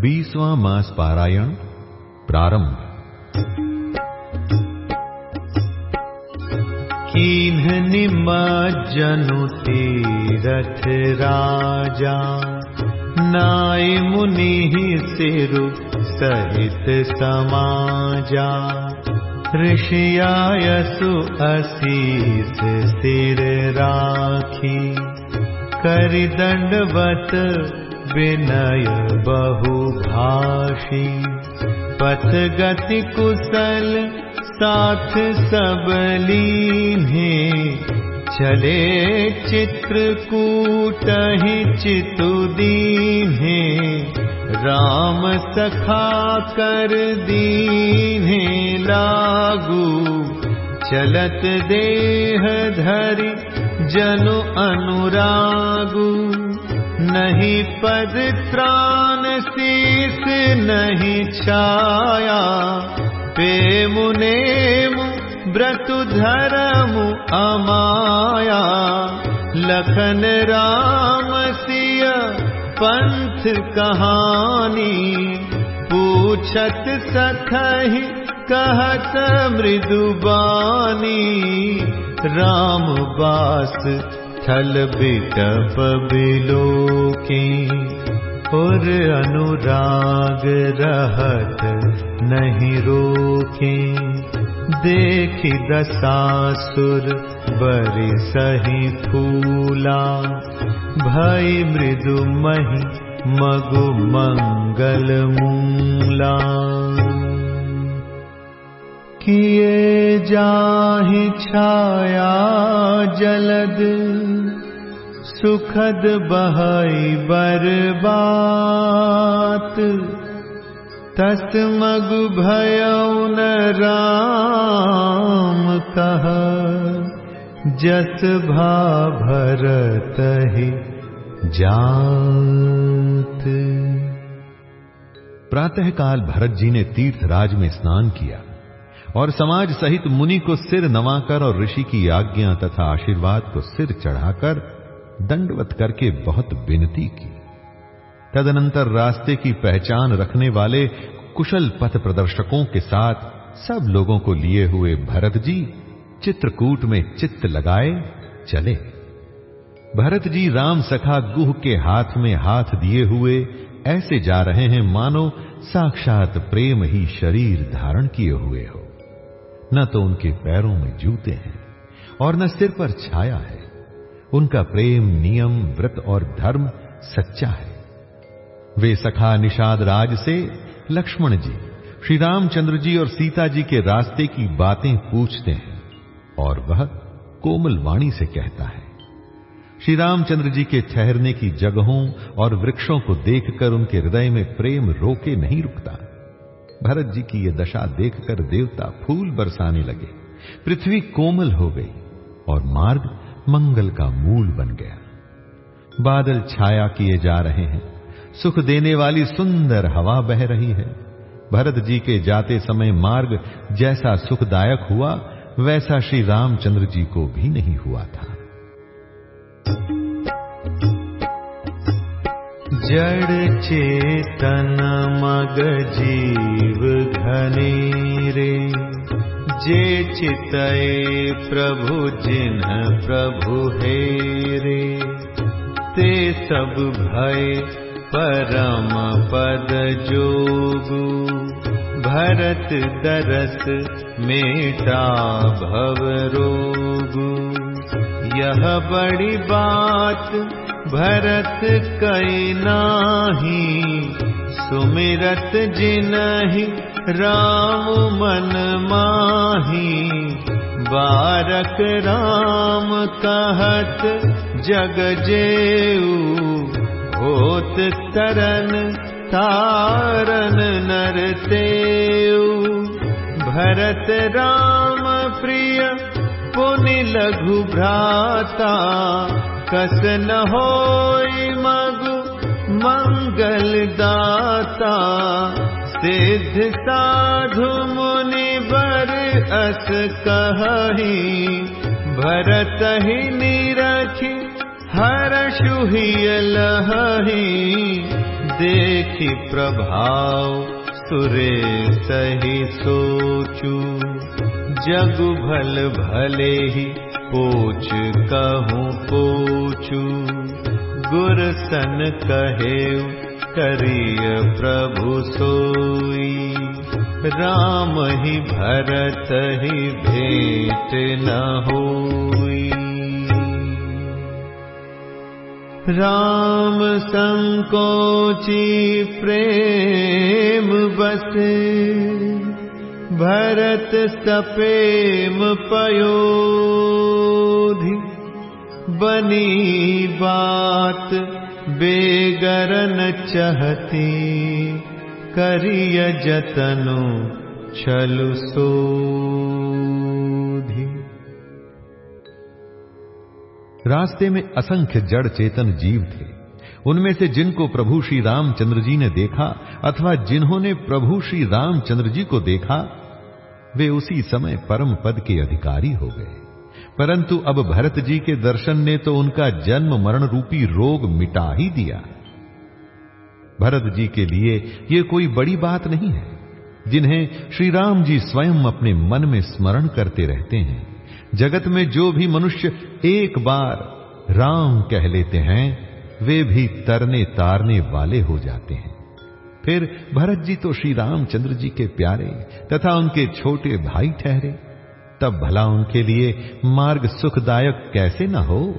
बीसवां मास पारायण प्रारंभ। कीन्ह निमज्जनु तीरथ राजा नाय मुनि सिरु सहित समाजा। ऋषियायसु असीस सिर राखी कर दंडवत विनय बहु भाषी पथ गति कुशल साथ सब लीन्हे। चले चित्रकूट ही चितु दीन्हे राम सखा कर दीन्हे लागू। चलत देह धरि जनु अनुरागु नहीं पद त्राण शीस नहीं छाया। पे मुनेमु व्रतु धर्म अमाया। लखन राम सिय पंथ कहानी। पूछत सखहि कहत मृदुबानी। राम बास थल बिटप बिलोकी और अनुराग रहत नहीं रोके। देखि दसासुर बरि सही फूला भई मृदु मही मगु मंगल मूला किए जाहि छाया जलद, सुखद बहई बरबात। तस मगु भयउ न राम कह, जस भा भरत ही जात। प्रातःकाल भरत जी ने तीर्थराज में स्नान किया। और समाज सहित मुनि को सिर नवाकर और ऋषि की आज्ञा तथा आशीर्वाद को सिर चढ़ाकर दंडवत करके बहुत विनती की। तदनंतर रास्ते की पहचान रखने वाले कुशल पथ प्रदर्शकों के साथ सब लोगों को लिए हुए भरत जी चित्रकूट में चित्त लगाए चले। भरत जी राम सखा गुह के हाथ में हाथ दिए हुए ऐसे जा रहे हैं मानो साक्षात प्रेम ही शरीर धारण किए हुए हो। न तो उनके पैरों में जूते हैं, और न सिर पर छाया है। उनका प्रेम, नियम, व्रत और धर्म सच्चा है। वे सखा निषाद राज से लक्ष्मण जी, श्री रामचंद्र जी और सीता जी के रास्ते की बातें पूछते हैं, और वह कोमल वाणी से कहता है। श्री रामचंद्र जी के ठहरने की जगहों और वृक्षों को देखकर उनके हृदय में प्रेम रोके नहीं रुकता। भरत जी की यह दशा देखकर देवता फूल बरसाने लगे। पृथ्वी कोमल हो गई और मार्ग मंगल का मूल बन गया। बादल छाया किए जा रहे हैं। सुख देने वाली सुंदर हवा बह रही है। भरत जी के जाते समय मार्ग जैसा सुखदायक हुआ, वैसा श्री रामचंद्र जी को भी नहीं हुआ था। जड़ चेतन मग जीव घने रे। चितय प्रभु जिन्ह प्रभु हे रे। ते सब भय परम पद जोगु। भरत दरस मेटा भव रोगु। यह बड़ी बात भरत कई नाही सुमिरत जिनहि माही। बारक राम कहत जग जेऊ होत तरन तारन नरतेऊ भरत राम प्रिय पुनि लघु भ्राता कस न मगु मंगल दाता सिद्ध साधु मुनि बर अस कही भरत ही निरखी हर लही। देखि प्रभाव सुरे सही सोचू जगु भल भले ही पोच कहूँ पोचू गुर सन कहे करिय प्रभु सोई। राम ही भरत ही भेट न होई। राम संकोची प्रेम बसे भरत सपेम पयोधि बनी बात बेगरन चहती, करिय जतनु छलु सोधि। रास्ते में असंख्य जड़ चेतन जीव थे। उनमें से जिनको प्रभु श्री रामचंद्र जी ने देखा, अथवा जिन्होंने प्रभु श्री रामचंद्र जी को देखा, वे उसी समय परम पद के अधिकारी हो गए। परंतु अब भरत जी के दर्शन ने तो उनका जन्म मरण रूपी रोग मिटा ही दिया। भरत जी के लिए यह कोई बड़ी बात नहीं है। जिन्हें श्री राम जी स्वयं अपने मन में स्मरण करते रहते हैं। जगत में जो भी मनुष्य एक बार राम कह लेते हैं, वे भी तरने तारने वाले हो जाते हैं। फिर भरत जी तो श्री रामचंद्र जी के प्यारे तथा उनके छोटे भाई ठहरे। तब भला उनके लिए मार्ग सुखदायक कैसे न हो?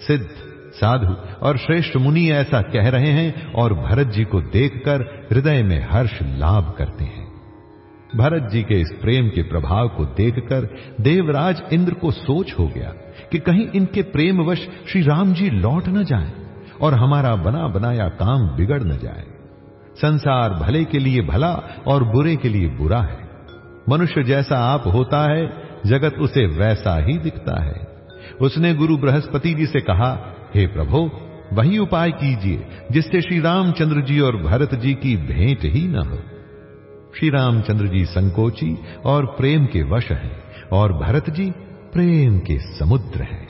सिद्ध, साधु और श्रेष्ठ मुनि ऐसा कह रहे हैं और भरत जी को देखकर हृदय में हर्ष लाभ करते हैं। भरत जी के इस प्रेम के प्रभाव को देखकर देवराज इंद्र को सोच हो गया कि कहीं इनके प्रेमवश श्री राम जी लौट न जाएँ और हमारा बना बनाया काम बिगड़ न जाए। संसार भले के लिए भला और बुरे के लिए बुरा है। मनुष्य जैसा आप होता है, जगत उसे वैसा ही दिखता है। उसने गुरु बृहस्पति जी से कहा, हे प्रभु, वही उपाय कीजिए, जिससे श्री रामचंद्र जी और भरत जी की भेंट ही न हो। श्री रामचंद्र जी संकोची और प्रेम के वश हैं, और भरत जी प्रेम के समुद्र हैं।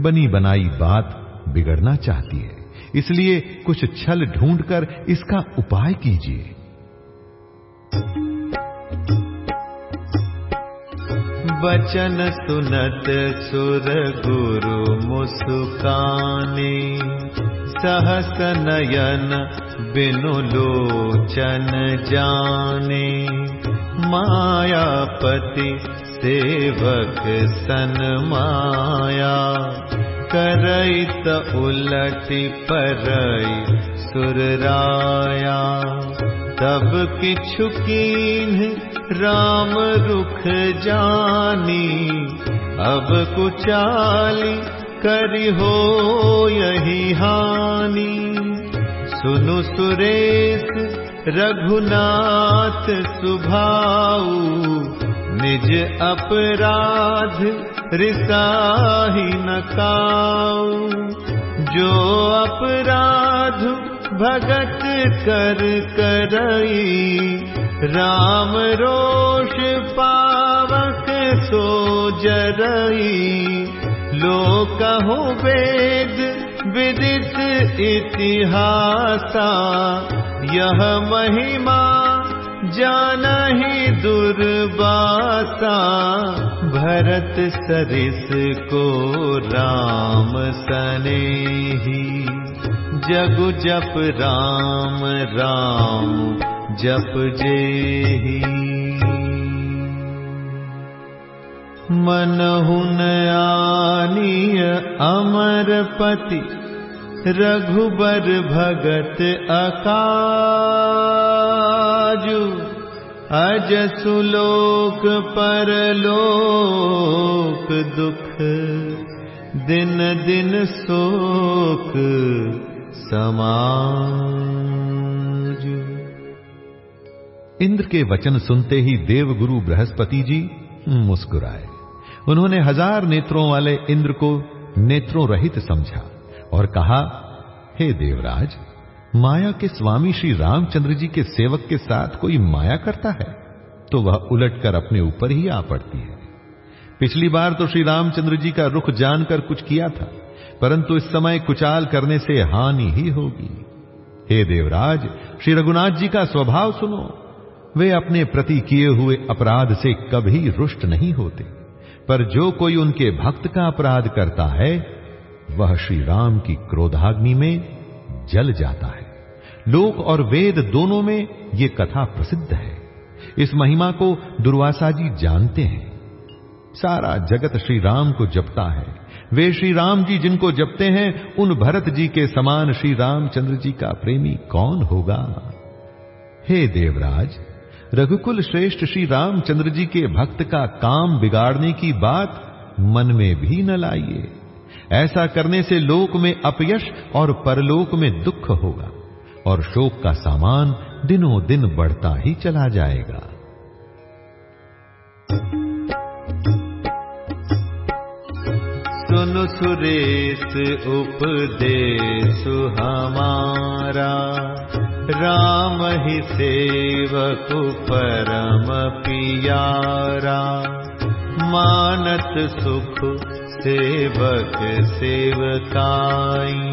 बनी बनाई बात बिगड़ना चाहती है, इसलिए कुछ छल ढूंढकर इसका उपाय कीजिए। वचन सुनत सुर गुरु मुस्काने। सहस नयन बिनु लोचन जाने। मायापति सेवक सन माया। करैत उलटि परई सुरराया तब किछु कीन राम रुख जानी। अब कुचाली करी हो यही हानि। सुनु सुरेश रघुनाथ सुभाऊ निज अपराध रिसाही जो अपराध भगत कर करई। राम रोष पावक सो जरई। लोकहु वेद विदित इतिहासा। यह महिमा जानहि दुर्बासा भरत सरिस को राम सनेही जगु जप राम राम जप जेही। मनहुन आनीय अमरपति रघुबर भगत अकाजु। अज सुलोक परलोक दुख दिन दिन शोक समाजु। इंद्र के वचन सुनते ही देवगुरु बृहस्पति जी मुस्कुराए। उन्होंने हज़ार नेत्रों वाले इंद्र को नेत्रों रहित समझा और कहा, हे देवराज, माया के स्वामी श्री रामचंद्र जी के सेवक के साथ कोई माया करता है? तो वह उलटकर अपने ऊपर ही आ पड़ती है। पिछली बार तो श्री रामचंद्र जी का रुख जानकर कुछ किया था। परंतु इस समय कुचाल करने से हानि ही होगी। हे देवराज, श्री रघुनाथ जी का स्वभाव सुनो। वे अपने प्रति किए हुए अपराध से कभी रुष्ट नहीं होते। पर जो कोई उनके भक्त का अपराध करता है, वह श्री राम की क्रोधाग्नि में जल जाता है। लोक और वेद दोनों में ये कथा प्रसिद्ध है। इस महिमा को दुर्वासा जी जानते हैं। सारा जगत श्री राम को जपता है। वे श्री राम जी जिनको जपते हैं, उन भरत जी के समान श्री रामचंद्र जी का प्रेमी कौन होगा? हे देवराज, रघुकुल श्रेष्ठ श्री रामचंद्र जी के भक्त का काम बिगाड़ने की बात मन में भी न लाइए। ऐसा करने से लोक में अपयश और परलोक में दुख होगा और शोक का सामान दिनों दिन बढ़ता ही चला जाएगा। सुन सुरेश उपदेश हमारा। राम ही सेवक पियारा। मानत सुख सेवक सेवकाई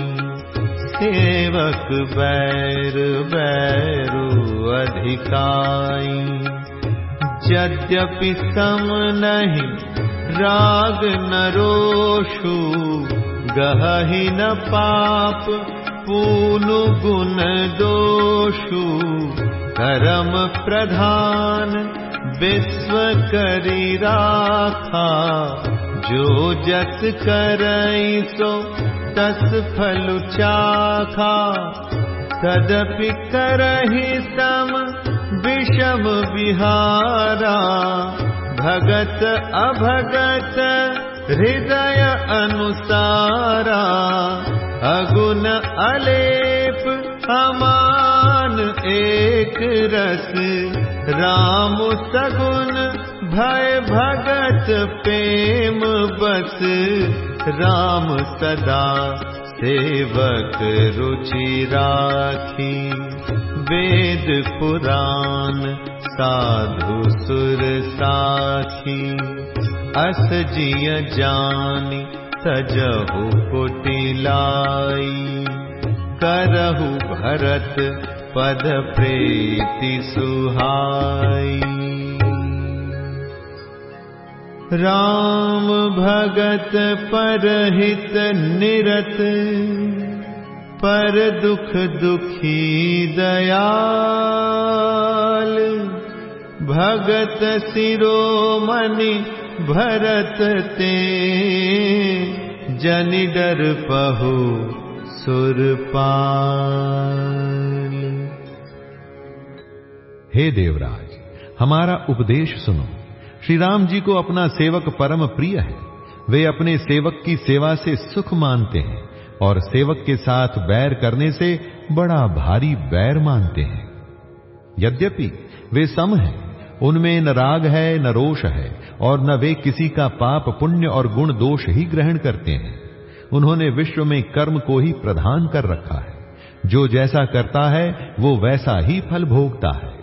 सेवक बैर बैरु अधिकाई। यद्यपि सम नहीं राग नरोषु गहि न पाप पूनु गुण दोषु। करम प्रधान विश्व करी राखा। जो जस करई सो तस फल चाखा। तदपि करहि सम विषम विहारा भगत अभगत हृदय अनुसारा अगुण अलेप अमान एक रस। राम सगुण भय भगत प्रेम बस। राम सदा सेवक रुचि राखी। वेद पुराण साधु सुर साखी अस जिय जानी तजहु कुटिलाई। करहु भरत पद प्रीति सुहाई। राम भगत परहित निरत पर दुख दुखी दयाल भगत सिरोमणि भरत ते। जनि डर पहु सुरपाल हे देवराज, हमारा उपदेश सुनो। श्री राम जी को अपना सेवक परम प्रिय है। वे अपने सेवक की सेवा से सुख मानते हैं और सेवक के साथ बैर करने से बड़ा भारी बैर मानते हैं। यद्यपि वे सम हैं उनमें न राग है, न रोष है, और न वे किसी का पाप, पुण्य और गुण दोष ही ग्रहण करते हैं। उन्होंने विश्व में कर्म को ही प्रधान कर रखा है। जो जैसा करता है, वो वैसा ही फल भोगता है।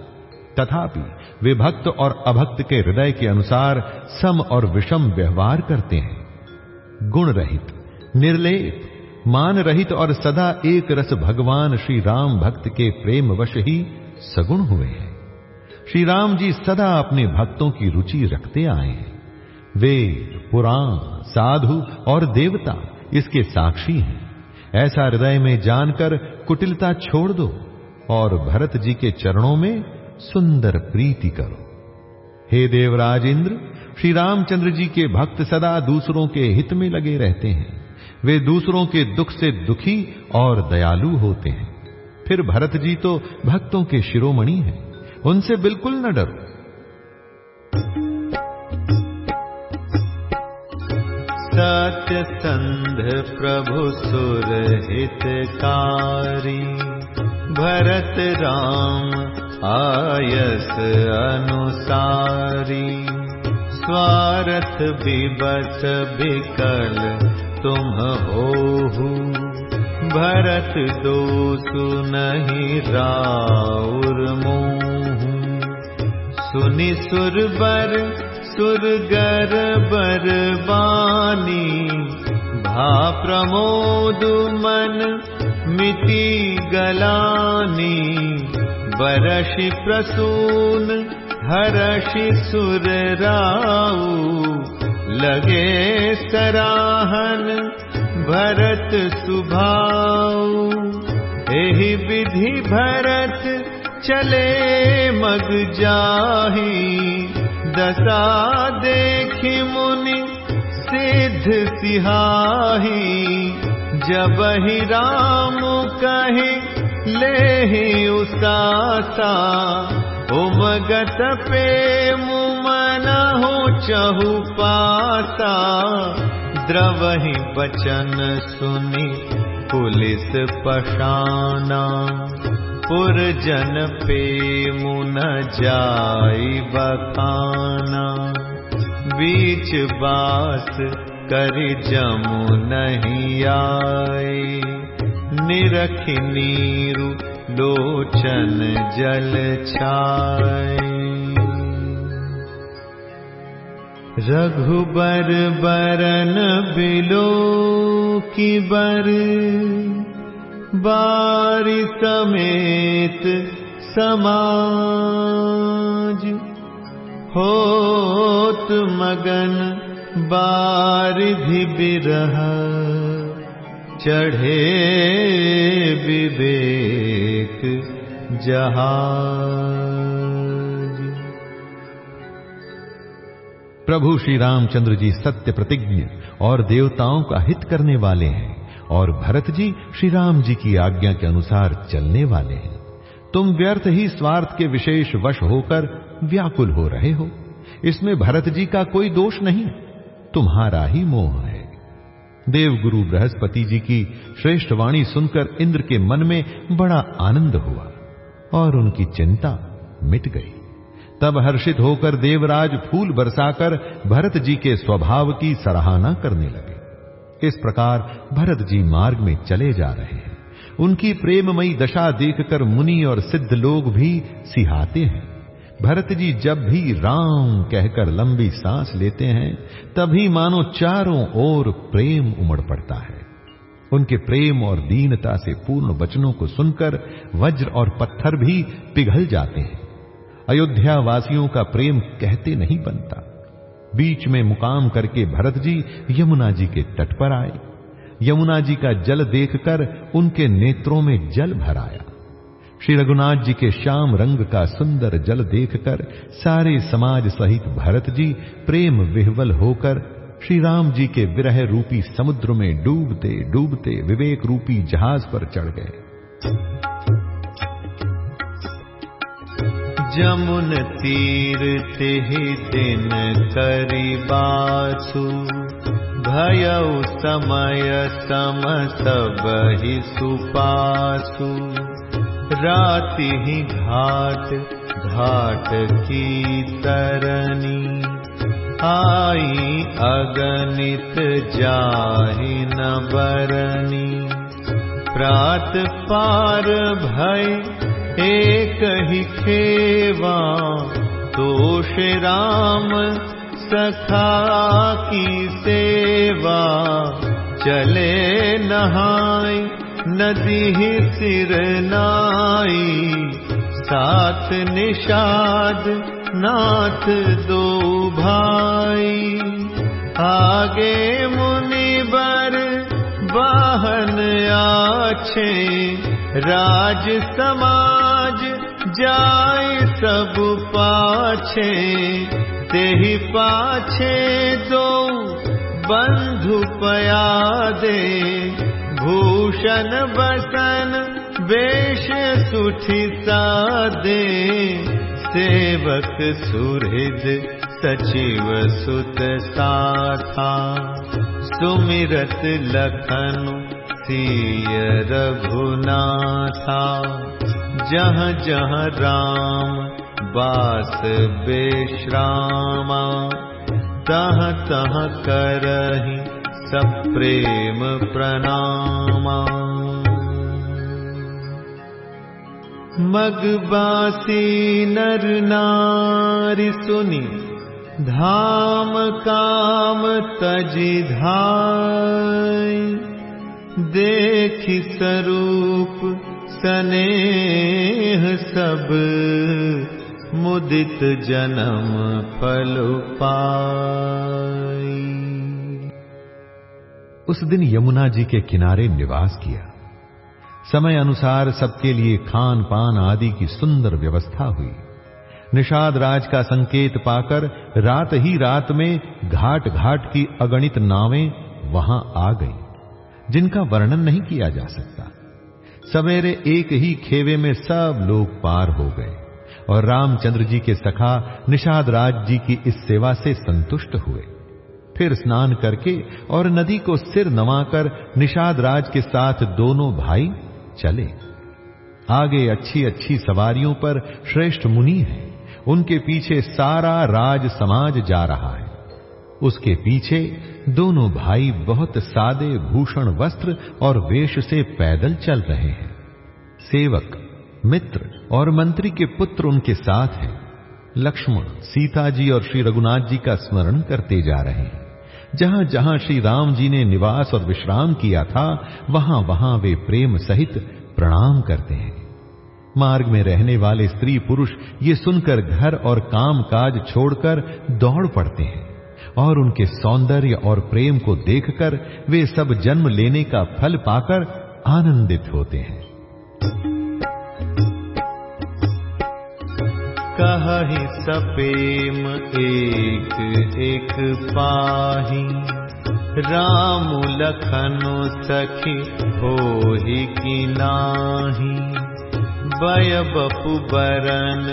तथापि, वे भक्त और अभक्त के हृदय के अनुसार सम और विषम व्यवहार करते हैं। गुण रहित, निर्लेप, मान रहित और सदा एक रस भगवान श्री राम भक्त के प्रेम वश ही सगुण हुए हैं। श्री राम जी सदा अपने भक्तों की रुचि रखते आए हैं। वेद, पुराण, साधु और देवता इसके साक्षी हैं। ऐसा हृदय में जानकर कुटिलता छोड़ दो और भरत जी के चरणों में सुंदर प्रीति करो। हे देवराज इंद्र श्री रामचंद्र जी के भक्त सदा दूसरों के हित में लगे रहते हैं। वे दूसरों के दुख से दुखी और दयालु होते हैं। फिर भरत जी तो भक्तों के शिरोमणि हैं। उनसे बिल्कुल न डरो। सत्य संध प्रभु सुर हितकारी, भरत राम आयस अनुसारी। स्वार्थ विबस विकल तुम हो भरत दोसु नहीं राउर मोह। सुनि सुरबर सुरगर बरबानी। भा प्रमोद मन मिति गलानी। बरषि प्रसून हरषि सुर राऊ लगे सराहन भरत सुभाऊ। एहि विधि भरत चले मग जाही। दशा देखी मुनि सिद्ध सिहाही। जब ही राम कहे ले ही उसासा। उमगत पे मुमन हो चहु पाता द्रवहि बचन सुनी पुलिस पशाना पुरजन पे मुन जाई बखाना। बीच बास कर जमु नहीं आए। निरख नीरु लोचन जल छाए। रघुबर बरन बिलो की बर बारि समेत समाज होत मगन बारिधि बिरह चढ़े विवेक जहाज़। प्रभु श्री रामचंद्र जी सत्य प्रतिज्ञ और देवताओं का हित करने वाले हैं। और भरत जी श्री राम जी की आज्ञा के अनुसार चलने वाले हैं। तुम व्यर्थ ही स्वार्थ के विशेष वश होकर व्याकुल हो रहे हो। इसमें भरत जी का कोई दोष नहीं। तुम्हारा ही मोह है। देवगुरु बृहस्पति जी की श्रेष्ठ वाणी सुनकर इंद्र के मन में बड़ा आनंद हुआ और उनकी चिंता मिट गई। तब हर्षित होकर देवराज फूल बरसाकर भरत जी के स्वभाव की सराहना करने लगे। इस प्रकार भरत जी मार्ग में चले जा रहे हैं। उनकी प्रेममयी दशा देखकर मुनि और सिद्ध लोग भी सिहाते हैं। भरत जी जब भी राम कहकर लंबी सांस लेते हैं, तभी मानो चारों ओर प्रेम उमड़ पड़ता है। उनके प्रेम और दीनता से पूर्ण वचनों को सुनकर वज्र और पत्थर भी पिघल जाते हैं। अयोध्या वासियों का प्रेम कहते नहीं बनता। बीच में मुकाम करके भरत जी यमुना जी के तट पर आए। यमुना जी का जल देखकर उनके नेत्रों में जल भर आया। श्री रघुनाथ जी के श्याम रंग का सुंदर जल देखकर सारे समाज सहित भरत जी प्रेम विह्वल होकर श्री राम जी के विरह रूपी समुद्र में डूबते डूबते विवेक रूपी जहाज़ पर चढ़ गए। जमुन तीर तिहि दिन करी बासु भयउ समय सम सबहि सुपासु राति ही घाट घाट की तरनी आई अगणित जाहि न बरनी प्रात पार भय एक ही खेवा तोष राम सखा की सेवा। चले नहाय नदी सिर नाई। साथ निषाद, नाथ दो भाई। आगे मुनि मुनिबर वाहन आछे, राज समाज जाय सब पाछे तेहि पाछे दो बंधु पया दे भूषण बसन वेश सुठि सादे। सेवक सुहृद सचिव सुत साथा। सुमिरत लखन सिय रघुनाथा जहाँ जहाँ राम बास बेश्रामा। तह तह करहि सब प्रेम प्रणामा। मगबासी नर नारी सुनी धाम काम तजि धाय देखि स्वरूप स्नेह सब मुदित जन्म फल पाई। उस दिन यमुना जी के किनारे निवास किया। समय अनुसार सबके लिए खान पान आदि की सुंदर व्यवस्था हुई। निषाद राज का संकेत पाकर रात ही रात में घाट घाट की अगणित नावें वहाँ आ गई, जिनका वर्णन नहीं किया जा सकता। सवेरे एक ही खेवे में सब लोग पार हो गए और रामचंद्र जी के सखा निषाद राज जी की इस सेवा से संतुष्ट हुए। फिर स्नान करके और नदी को सिर नवाकर निषाद राज के साथ दोनों भाई चले। आगे अच्छी अच्छी सवारियों पर श्रेष्ठ मुनि हैं। उनके पीछे सारा राज समाज जा रहा है। उसके पीछे दोनों भाई बहुत सादे भूषण वस्त्र और वेश से पैदल चल रहे हैं। सेवक, मित्र और मंत्री के पुत्र उनके साथ हैं। लक्ष्मण सीता जी और श्री रघुनाथ जी का स्मरण करते जा रहे हैं। जहाँ जहाँ श्री राम जी ने निवास और विश्राम किया था वहाँ वहाँ वे प्रेम सहित प्रणाम करते हैं। मार्ग में रहने वाले स्त्री पुरुष ये सुनकर घर और काम काज छोड़कर दौड़ पड़ते हैं। और उनके सौंदर्य और प्रेम को देखकर वे सब जन्म लेने का फल पाकर आनंदित होते हैं। कही सपेम एक एक पाही, राम लखन सखी हो ही की नाही। बय बपु बरन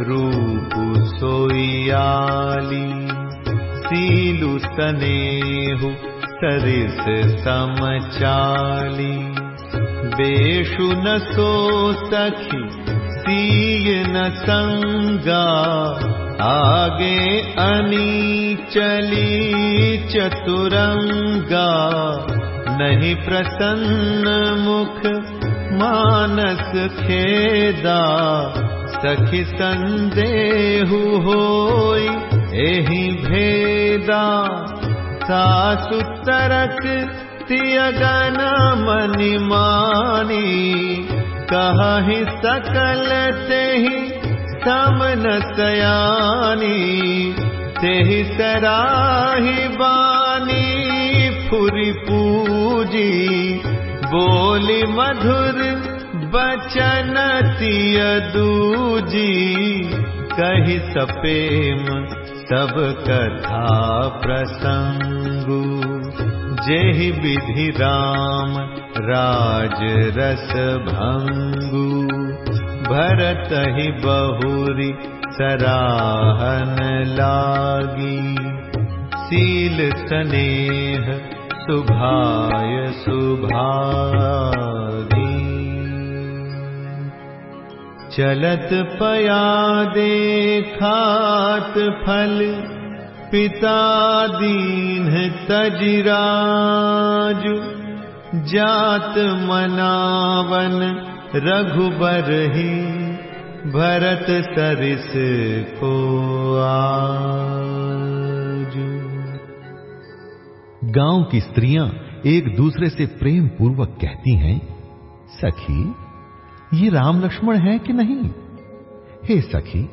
रूप सोयाली सीलु सनेहु सरिस समचाली। बेशु न सो सखी न संगा आगे अनी चली चतुरंगा। नहीं प्रसन्न मुख मानस खेदा सखी संदेहु होई एहि भेदा सासु तरक तियगन मनि मानी कहि सकल तेहि समन सयानी। तेहि सराहि बानी फुरी पूजी। बोली मधुर बचन तिय दूजी। कही सपेम सब कथा प्रसंगु। जेहि विधि राम राज रस भंगु भरत ही बहुरी सराहन लागी। सील स्नेह सुभाय सुभागी चलत पया देखात फल, पिता दीन तजराजु। जात मनावन रघुबर ही भरत सरिस को आजु। गाँव की स्त्रियाँ एक दूसरे से प्रेम पूर्वक कहती हैं, सखी ये राम लक्ष्मण है कि नहीं? हे सखी,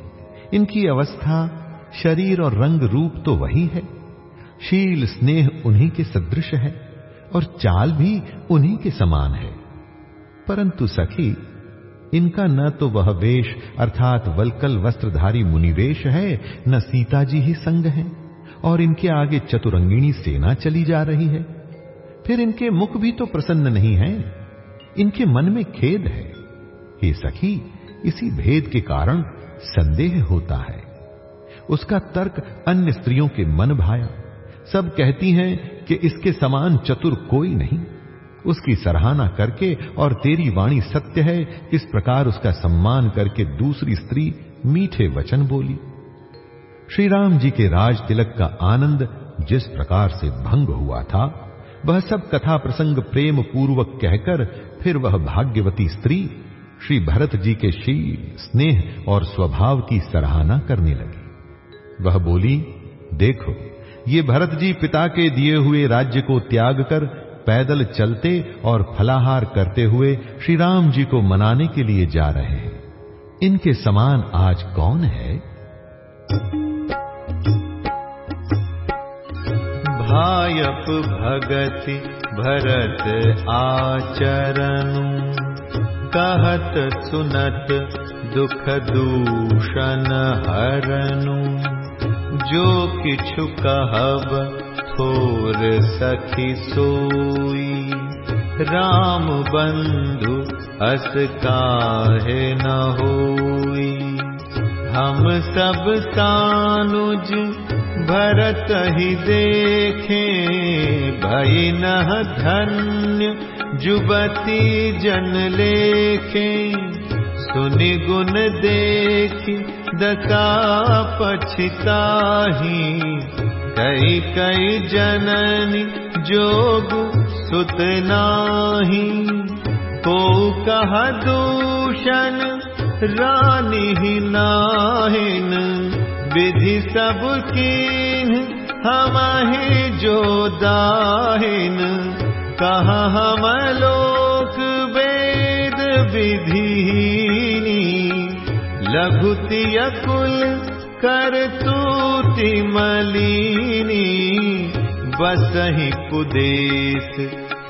इनकी अवस्था, शरीर और रंग रूप तो वही है। शील स्नेह उन्हीं के सदृश है और चाल भी उन्हीं के समान है। परंतु सखी, इनका न तो वह वेश अर्थात वलकल वस्त्रधारी मुनिवेश है, न सीता जी ही संग है और इनके आगे चतुरंगिणी सेना चली जा रही है। फिर इनके मुख भी तो प्रसन्न नहीं है। इनके मन में खेद है। हे सखी, इसी भेद के कारण संदेह होता है। उसका तर्क अन्य स्त्रियों के मन भाया। सब कहती हैं कि इसके समान चतुर कोई नहीं। उसकी सराहना करके और तेरी वाणी सत्य है, इस प्रकार उसका सम्मान करके दूसरी स्त्री मीठे वचन बोली। श्री राम जी के राज तिलक का आनंद जिस प्रकार से भंग हुआ था, वह सब कथा प्रसंग प्रेम पूर्वक कहकर फिर वह भाग्यवती स्त्री श्री भरत जी के शील, स्नेह और स्वभाव की सराहना करने लगी। वह बोली, देखो, ये भरत जी पिता के दिए हुए राज्य को त्याग कर पैदल चलते और फलाहार करते हुए श्री राम जी को मनाने के लिए जा रहे हैं। इनके समान आज कौन है? भायप भगति भरत आचरण। कहत सुनत दुख दूषण हरनु। जो किछु कहब थोर सखी सोई। राम बंधु अस काहे न होई हम सब सानुज भरत ही देखे भई न धन्य जुबती जन लेखे। सुनि गुण देखी पछिताही। कई कई जननी जोग सुत नाही। को कह दूषण रानी ही नाहिन विधि सब कीन ही जो दाहिन। कहा हम लोक वेद विधि लघुतिय कुल कर तूति मलिनी। बसहि कुदेश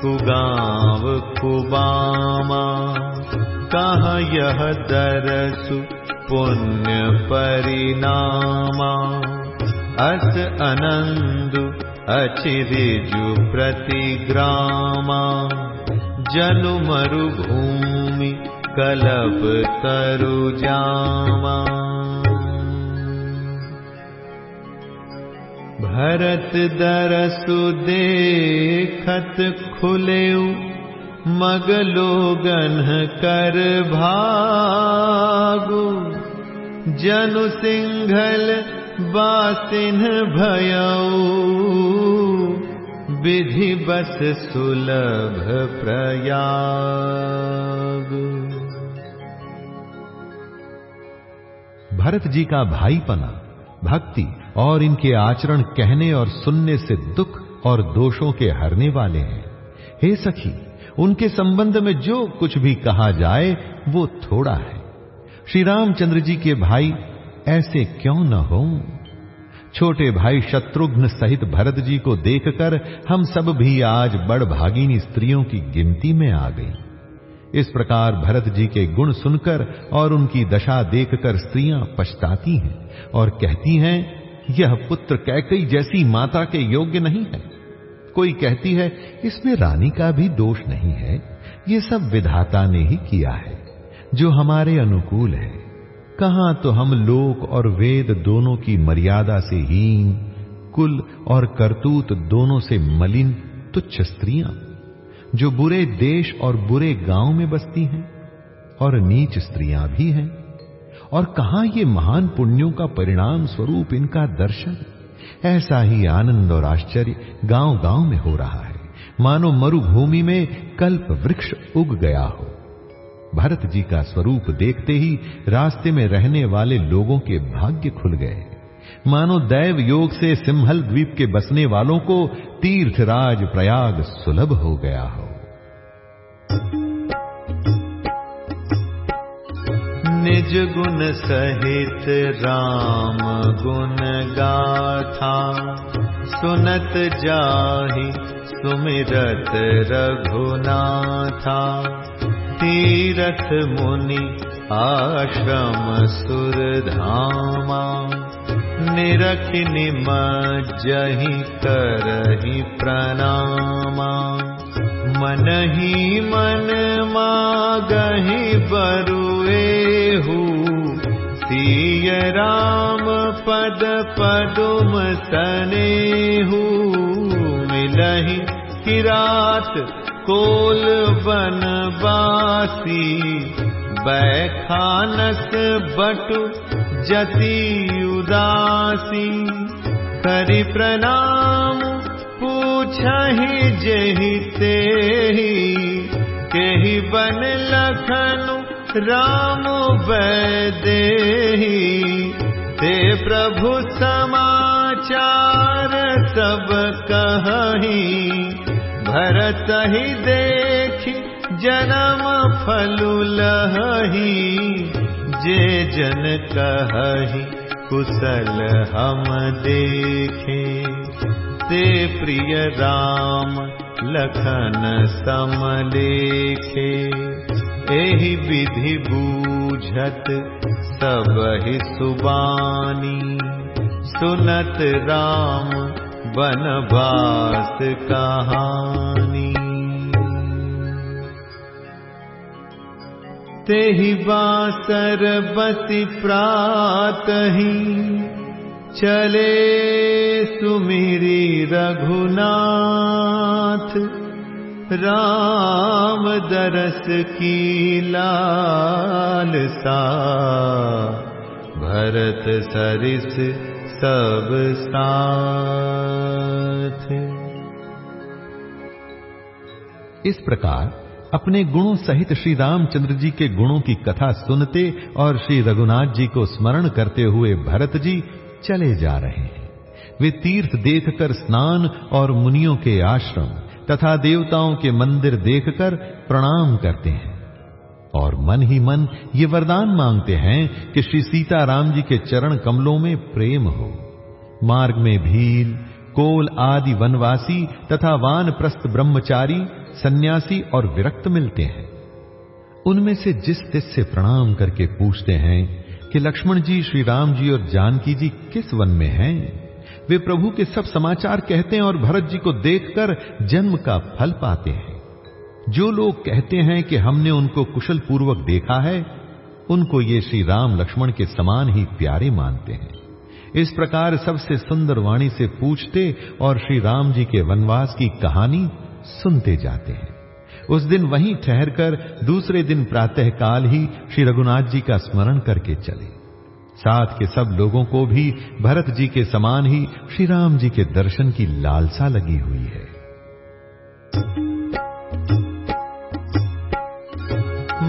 कुगाव कुबामा कह यह दरसु पुण्य परिणामा। अस अनंदु अचिरिजु प्रतिग्रामा। जनु मरुभूमि कलप तरु जामा। भरत दरसु देखत खुलेउ मगलोगन कर भागु। जनु सिंघल बासिन भयऊ। विधि बस सुलभ प्रयाग। भरत जी का भाईपना, भक्ति और इनके आचरण कहने और सुनने से दुख और दोषों के हरने वाले हैं। हे सखी उनके संबंध में जो कुछ भी कहा जाए, वो थोड़ा है। श्री रामचंद्र जी के भाई, ऐसे क्यों न हो? छोटे भाई शत्रुघ्न सहित भरत जी को देखकर हम सब भी आज बड़ भागिनी स्त्रियों की गिनती में आ गई। इस प्रकार भरत जी के गुण सुनकर और उनकी दशा देखकर स्त्रियाँ पछताती हैं और कहती हैं, यह पुत्र कैकई जैसी माता के योग्य नहीं है। कोई कहती है, इसमें रानी का भी दोष नहीं है, ये सब विधाता ने ही किया है, जो हमारे अनुकूल है। कहाँ तो हम लोक और वेद दोनों की मर्यादा से हीन, कुल और करतूत दोनों से मलिन तुच्छ स्त्रियाँ, जो बुरे देश और बुरे गाँव में बसती हैं और नीच स्त्रियाँ भी हैं। और कहा ये महान पुण्यों का परिणाम स्वरूप इनका दर्शन? ऐसा ही आनंद और आश्चर्य गाँव गाँव में हो रहा है। मानो मरुभूमि में कल्प वृक्ष उग गया हो। भरत जी का स्वरूप देखते ही रास्ते में रहने वाले लोगों के भाग्य खुल गए। मानो दैव योग से सिंहल द्वीप के बसने वालों को तीर्थराज प्रयाग सुलभ हो गया हो। निज गुण सहित राम गुण गाथा। सुनत जाहि सुमिरत रघुनाथा। तीरथ मुनि आश्रम सुरधामा निरख निमज्जहि करहि प्रणामा मन ही मन मागहि बरुएहु सिय राम पद पदुम सनेहु मिलहि किरात कोल बनवासी बैखानस बटु जति उदासी। करि प्रणाम तेहि केहि बन लखनु राम वैदेही। ते प्रभु समाचार सब कहि भरत ही देखी जन्म फलु लही। जे जन कही कुशल हम देखे ते प्रिय राम। लखन समलेखे। एहि विधि बूझत सब ही सुबानी। सुनत राम बनवास कहानी। तेहि बासर बसि प्रातहि चले सुमिरी रघुनाथ, राम दरस की लाल सा भरत सरिस सब साथ। इस प्रकार अपने गुणों सहित श्री रामचंद्र जी के गुणों की कथा सुनते और श्री रघुनाथ जी को स्मरण करते हुए भरत जी चले जा रहे हैं। वे तीर्थ देखकर स्नान और मुनियों के आश्रम तथा देवताओं के मंदिर देखकर प्रणाम करते हैं। और मन ही मन ये वरदान मांगते हैं कि श्री सीताराम जी के चरण कमलों में प्रेम हो। मार्ग में भील, कोल आदि वनवासी तथा वान प्रस्थ ब्रह्मचारी, सन्यासी और विरक्त मिलते हैं। उनमें से जिस तिस से प्रणाम करके पूछते हैं कि लक्ष्मण जी, श्री राम जी और जानकी जी किस वन में हैं? वे प्रभु के सब समाचार कहते हैं और भरत जी को देखकर जन्म का फल पाते हैं। जो लोग कहते हैं कि हमने उनको कुशल पूर्वक देखा है, उनको ये श्री राम लक्ष्मण के समान ही प्यारे मानते हैं। इस प्रकार सबसे सुंदर वाणी से पूछते और श्री राम जी के वनवास की कहानी सुनते जाते हैं। उस दिन वहीं ठहरकर दूसरे दिन प्रातःकाल ही श्री रघुनाथ जी का स्मरण करके चले। साथ के सब लोगों को भी भरत जी के समान ही श्री राम जी के दर्शन की लालसा लगी हुई है।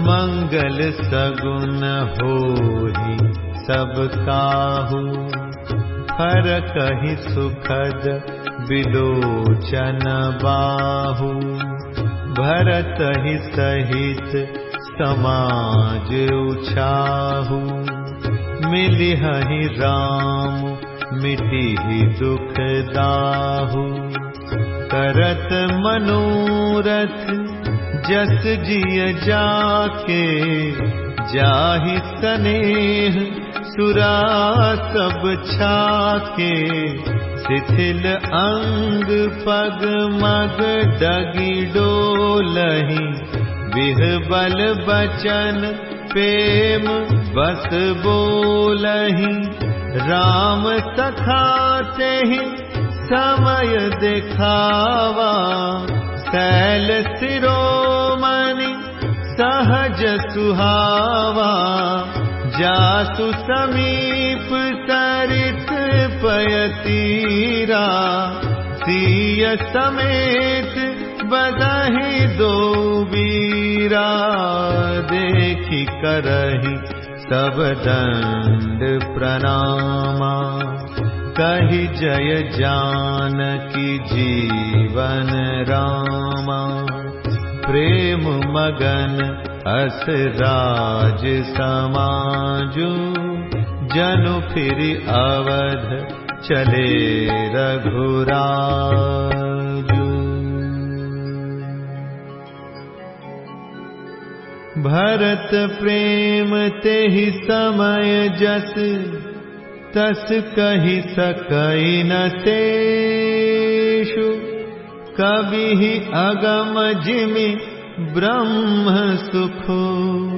मंगल सगुन हो ही सब काहू, हर कही सुखद विलोचन बाहु। भरत ही सहित समाज उछाहु। मिली ही राम मिटी ही दुख दाहु। करत मनोरथ जस जिय जाके जाहि स्नेह सुरा सब छाके शिथिल अंग पग मग डगी डोलही। विहबल बचन प्रेम बस बोलही। राम सखाते ही समय दिखावा। शैल सिरोमणि सहज सुहावा। जासु समीप सरित पयतीरा सीय समेत बदही दो बीरा देखी करही सब दंड प्रणामा। कही जय जानकी जीवन रामा। प्रेम मगन अस राज समाजु। जनु फिर अवध चले रघुराजु। भरत प्रेम ते ही समय जस तस कही सकई न तेषु। कवि अगम जिमि ब्रह्म सुखो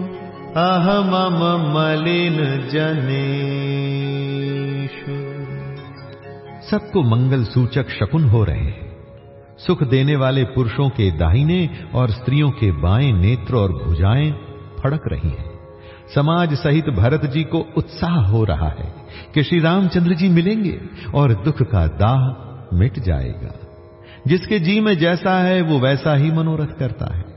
अहमम मलिन जनेशु। सबको मंगल सूचक शकुन हो रहे हैं। सुख देने वाले पुरुषों के दाहिने और स्त्रियों के बाएँ नेत्र और भुजाएँ फड़क रही हैं। समाज सहित भरत जी को उत्साह हो रहा है कि श्री रामचंद्र जी मिलेंगे और दुख का दाह मिट जाएगा। जिसके जी में जैसा है, वो वैसा ही मनोरथ करता है।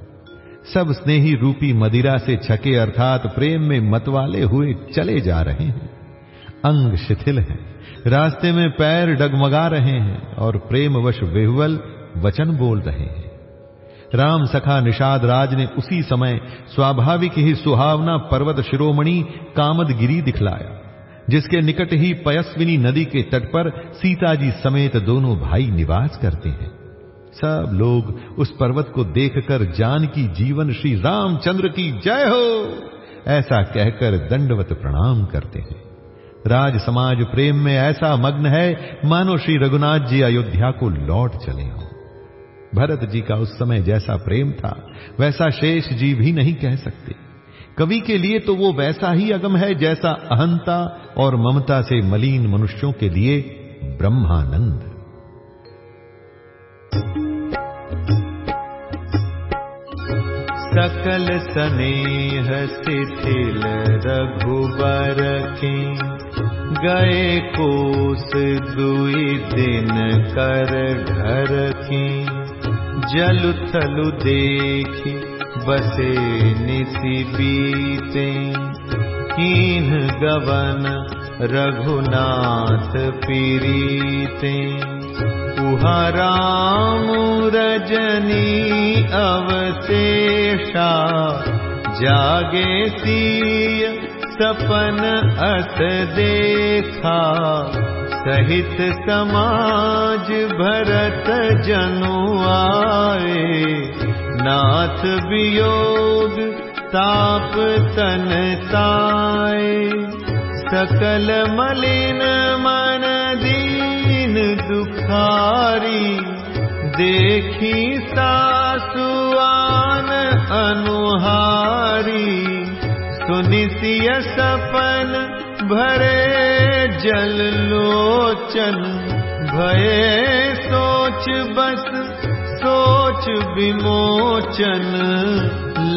सब स्नेही रूपी मदिरा से छके अर्थात प्रेम में मतवाले हुए चले जा रहे हैं। अंग शिथिल हैं, रास्ते में पैर डगमगा रहे हैं और प्रेमवश विह्वल वचन बोल रहे हैं। राम सखा निषाद राज ने उसी समय स्वाभाविक ही सुहावना पर्वत शिरोमणि कामदगिरी दिखलाया, जिसके निकट ही पयस्विनी नदी के तट पर सीता जी समेत दोनों भाई निवास करते हैं। सब लोग उस पर्वत को देखकर जान की जीवन श्री रामचंद्र की जय हो। ऐसा कहकर दंडवत प्रणाम करते हैं। राज समाज प्रेम में ऐसा मग्न है, मानो श्री रघुनाथ जी अयोध्या को लौट चले हों। भरत जी का उस समय जैसा प्रेम था, वैसा शेष जी भी नहीं कह सकते। कवि के लिए तो वो वैसा ही अगम है जैसा अहंता और ममता से मलिन मनुष्यों के लिए ब्रह्मानंद। सकल स्नेह शिथिल रघुबर के गए कोस दुई दिन कर घर के। जल थलु देखी बसे निसी बीते कीन गवन रघुनाथ पीरीते। राम रजनी अवशेषा जागे सीय सपन अस देखा। सहित समाज भरत जनु आए। नाथ वियोग ताप तन ताए। सकल मलिन मन देखी सासुआन अनुहारी सुनिसिय सपन भरे जल लोचन भये सोच बस सोच विमोचन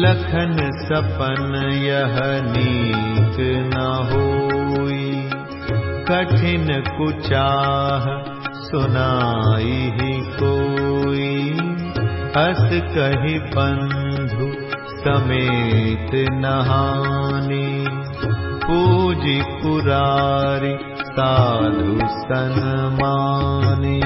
लखन सपन यह नीक न होई कठिन कुचाह सुनाई ही कोई। अस कही बंधु समेत नहानी। पूजी पुरारी साधु सनमानी।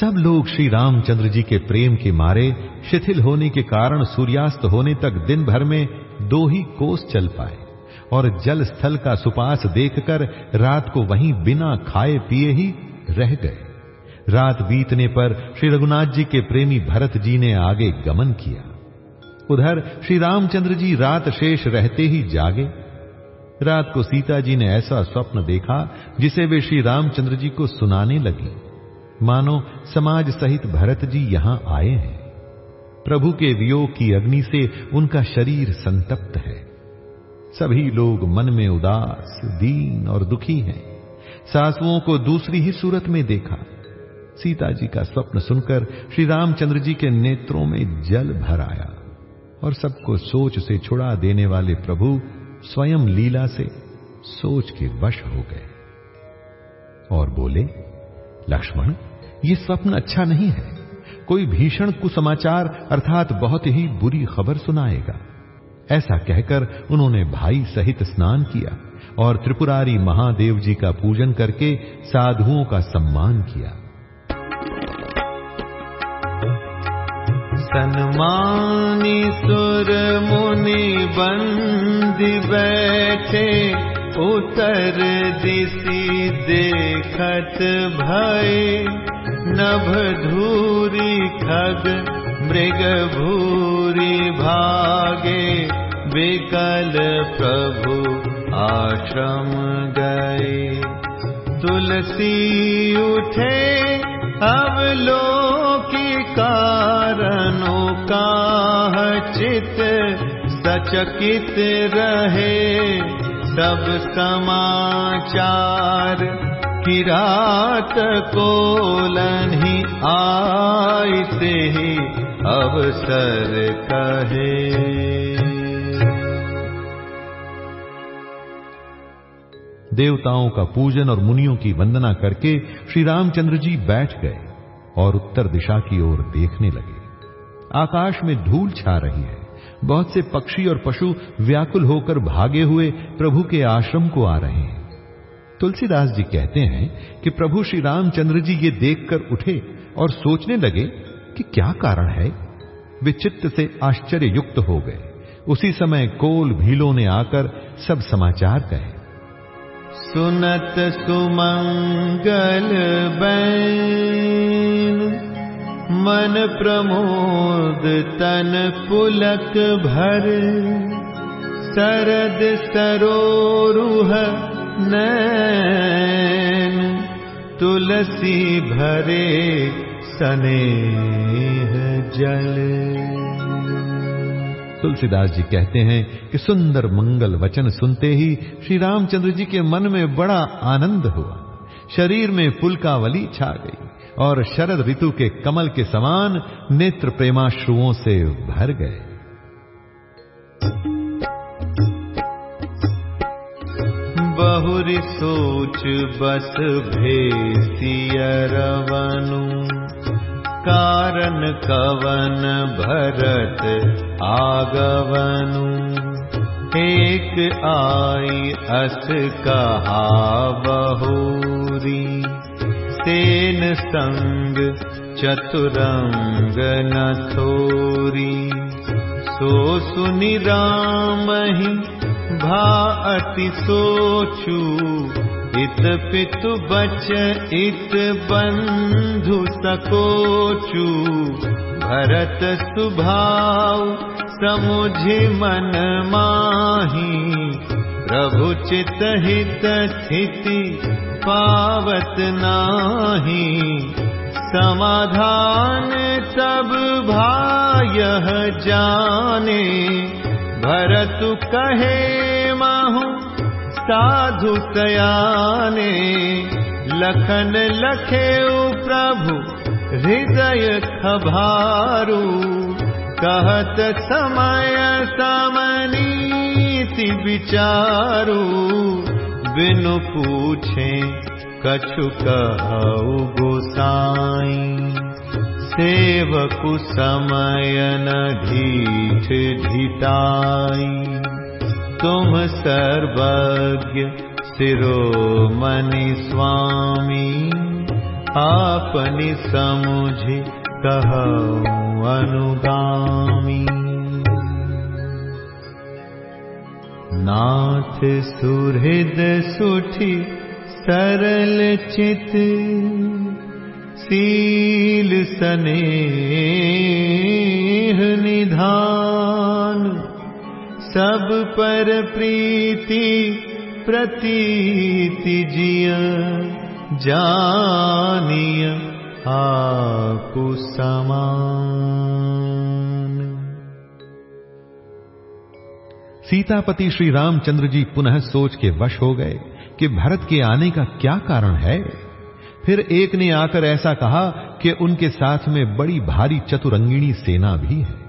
सब लोग श्री रामचंद्र जी के प्रेम के मारे शिथिल होने के कारण सूर्यास्त होने तक दिन भर में दो ही कोस चल पाए। और जल स्थल का सुपास देखकर रात को वहीं बिना खाए पिए ही रह गए। रात बीतने पर श्री रघुनाथ जी के प्रेमी भरत जी ने आगे गमन किया। उधर श्री रामचंद्र जी रात शेष रहते ही जागे। रात को सीता जी ने ऐसा स्वप्न देखा जिसे वे श्री रामचंद्र जी को सुनाने लगी। मानो समाज सहित भरत जी यहाँ आए हैं। प्रभु के वियोग की अग्नि से उनका शरीर संतप्त है। सभी लोग मन में उदास, दीन और दुखी हैं। सासुओं को दूसरी ही सूरत में देखा। सीता जी का स्वप्न सुनकर श्री रामचंद्र जी के नेत्रों में जल भर आया और सबको सोच से छुड़ा देने वाले प्रभु स्वयं लीला से सोच के वश हो गए। और बोले, लक्ष्मण, ये स्वप्न अच्छा नहीं है। कोई भीषण कुसमाचार अर्थात बहुत ही बुरी खबर सुनाएगा। ऐसा कहकर उन्होंने भाई सहित स्नान किया और त्रिपुरारी महादेव जी का पूजन करके साधुओं का सम्मान किया। सन्मानी सुर मुनि बंदी बैठे, उतर दिशी देखत भय नभ धूरी खग मृग भूरी भागे विकल प्रभु आश्रम गए। तुलसी उठे अवलोकी कारणों का चित सचकित रहे। सब समाचार किरात को लन्ही आयते ही अवसर कहे। देवताओं का पूजन और मुनियों की वंदना करके श्री रामचंद्र जी बैठ गए और उत्तर दिशा की ओर देखने लगे। आकाश में धूल छा रही है। बहुत से पक्षी और पशु व्याकुल होकर भागे हुए प्रभु के आश्रम को आ रहे हैं। तुलसीदास जी कहते हैं कि प्रभु श्री रामचंद्र जी ये देखकर उठे और सोचने लगे कि क्या कारण है? वे चित्त से आश्चर्य युक्त हो गए। उसी समय कोल भीलों ने आकर सब समाचार कहे। सुनत सुमंगल बैन मन प्रमोद तन पुलक भर। सरद सरोरुह नैन, तुलसी भरे स्नेह जल। तुलसीदास जी कहते हैं कि सुंदर मंगल वचन सुनते ही श्री रामचंद्र जी के मन में बड़ा आनंद हुआ। शरीर में पुलकावली छा गई और शरद ऋतु के कमल के समान नेत्र प्रेमाश्रुओं से भर गए। बहुरी सोच बस भेसियरवनु कारण कवन भरत आगवनु। एक आई अस कहा बहुरी। सेन संग चतुरंग न थोरी। सो सुनि राम ही भा अति सोचू इत पितु बच इत बंधु सकोचू। भरत सुभाव समुझि मन माही। प्रभु चित हित स्थिति पावत नाही। समाधान सब भाय जाने। भरतु कहे साधु सयाने लखन लखे प्रभु हृदय खभारू। कहत समय समनीति विचारू। बिनु पूछे कछु कहु गोसाई। सेवकु समय न ढीठ ढिटाई तुम सर्वज्ञ सिरोमणि स्वामी आपनि समुझि कहु अनुगामी। नाथ सुहृद सुठि सरल चित सील सनेह निधान सब पर प्रीति प्रतीति जिय जानिय आपु समान। सीतापति श्री रामचंद्र जी पुनः सोच के वश हो गए कि भरत के आने का क्या कारण है। फिर एक ने आकर ऐसा कहा कि उनके साथ में बड़ी भारी चतुरंगिणी सेना भी है।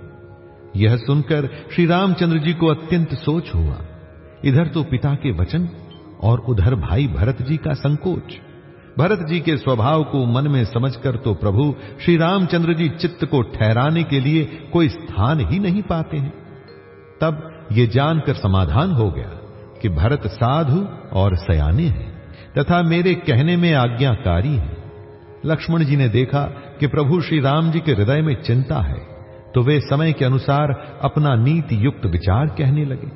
यह सुनकर श्री रामचंद्र जी को अत्यंत सोच हुआ। इधर तो पिता के वचन और उधर भाई भरत जी का संकोच। भरत जी के स्वभाव को मन में समझकर तो प्रभु श्री रामचंद्र जी चित्त को ठहराने के लिए कोई स्थान ही नहीं पाते हैं। तब ये जानकर समाधान हो गया कि भरत साधु और सयाने हैं तथा मेरे कहने में आज्ञाकारी हैं। लक्ष्मण जी ने देखा कि प्रभु श्री राम जी के हृदय में चिंता है। तो वे समय के अनुसार अपना नीति युक्त विचार कहने लगे।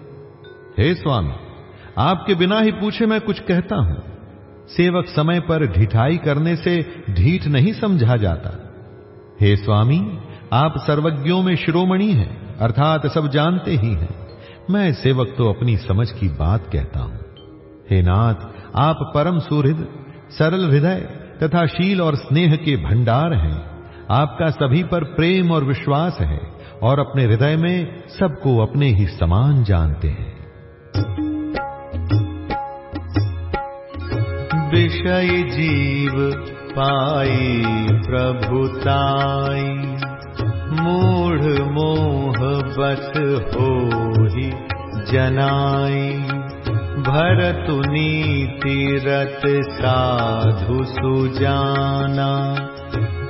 हे स्वामी, आपके बिना ही पूछे मैं कुछ कहता हूँ। सेवक समय पर ढिठाई करने से ढीठ नहीं समझा जाता। हे स्वामी, आप सर्वज्ञों में शिरोमणि हैं, अर्थात सब जानते ही हैं। मैं सेवक तो अपनी समझ की बात कहता हूँ। हे नाथ, आप परम सुहृद, सरल हृदय तथा शील और स्नेह के भंडार हैं। आपका सभी पर प्रेम और विश्वास है और अपने हृदय में सबको अपने ही समान जानते हैं। विषय जीव पाई प्रभुताई मूढ़ मोह बस हो ही जनाई। भरतु नीति रत साधु सुजाना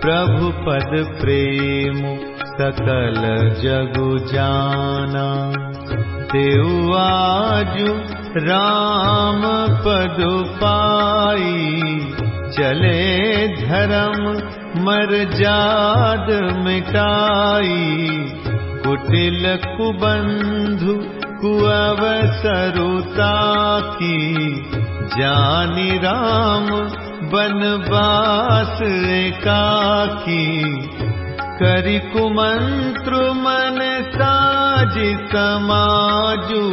प्रभु पद प्रेम सकल जगु जाना। तेवाजु राम पद पाई चले धर्म मर जाद मिटाई। कुटिल कुबंधु कुअवसरुता की जानी राम बनवास एकाकी। करि कुमंत्र मन साज समाजू।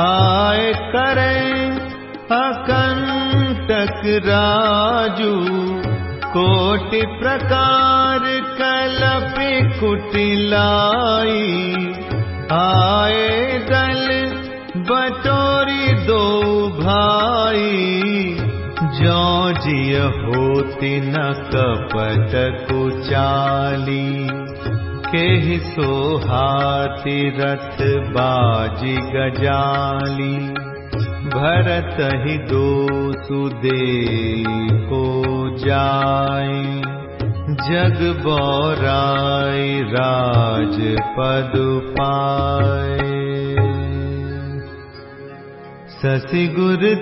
आय करे अकंटक राजू। कोटि प्रकार कलप कुटिलाई। आए दल बटोरी दो जो जिय होती न कपट कुचाली। के रथ बाजी गजाली। भरत ही दो सुदे को जाए जग बौराय राज पद पाए ससिगुरुतीयगामि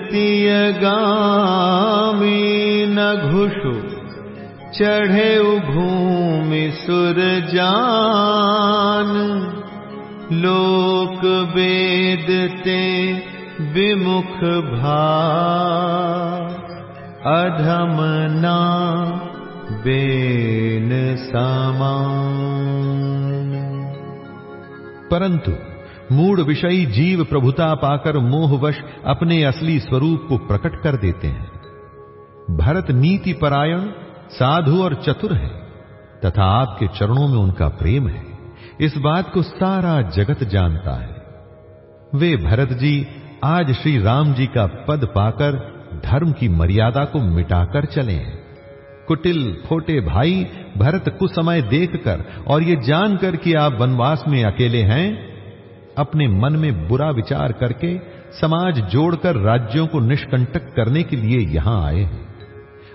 न घुषु। चढे भूमि सुर जान लोक वेद ते विमुख भा अधमना बेन समान। परंतु मूड विषयी जीव प्रभुता पाकर मोहवश अपने असली स्वरूप को प्रकट कर देते हैं। भरत नीति परायण, साधु और चतुर है, तथा आपके चरणों में उनका प्रेम है। इस बात को सारा जगत जानता है। वे भरत जी, आज श्री राम जी का पद पाकर धर्म की मर्यादा को मिटाकर चले हैं। कुटिल, खोटे भाई, भरत कुछ समय देखकर, और ये जानकर कि आप वनवास में अकेले हैं अपने मन में बुरा विचार करके समाज जोड़कर राज्यों को निष्कंटक करने के लिए यहाँ आए हैं।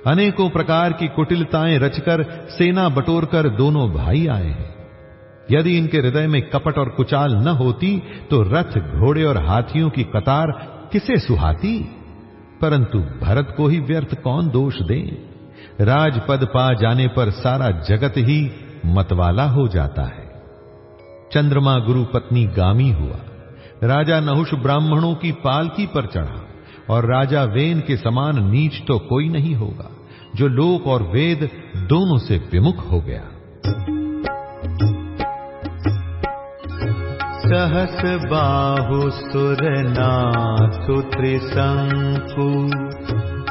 अनेकों प्रकार की कुटिलताएँ रचकर सेना बटोरकर दोनों भाई आए हैं। यदि इनके हृदय में कपट और कुचाल न होती तो रथ, घोड़े और हाथियों की कतार किसे सुहाती? परंतु भरत को ही व्यर्थ कौन दोष दे? राजपद पा जाने पर सारा जगत ही मतवाला हो जाता है। चंद्रमा गुरु पत्नी गामी हुआ। राजा नहुष ब्राह्मणों की पालकी पर चढ़ा और राजा वेन के समान नीच तो कोई नहीं होगा, जो लोक और वेद दोनों से विमुख हो गया। सहस बाहु सुर ना सुरनाथु त्रिशंकु,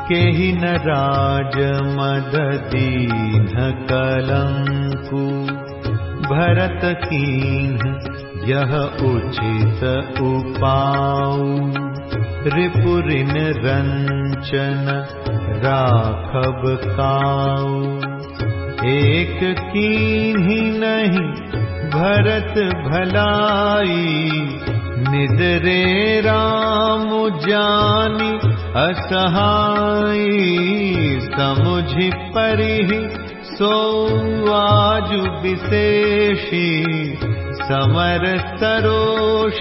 केहि न राज मद दीन कलंकु। भरत कीन्ह यह उचित उपाऊ। रिपुरिन रंचन राखब काऊ। एक कीन्ही नहीं भरत भलाई। निदरे राम जानी असहाई समुझ परिहि विशेषी समर सरोष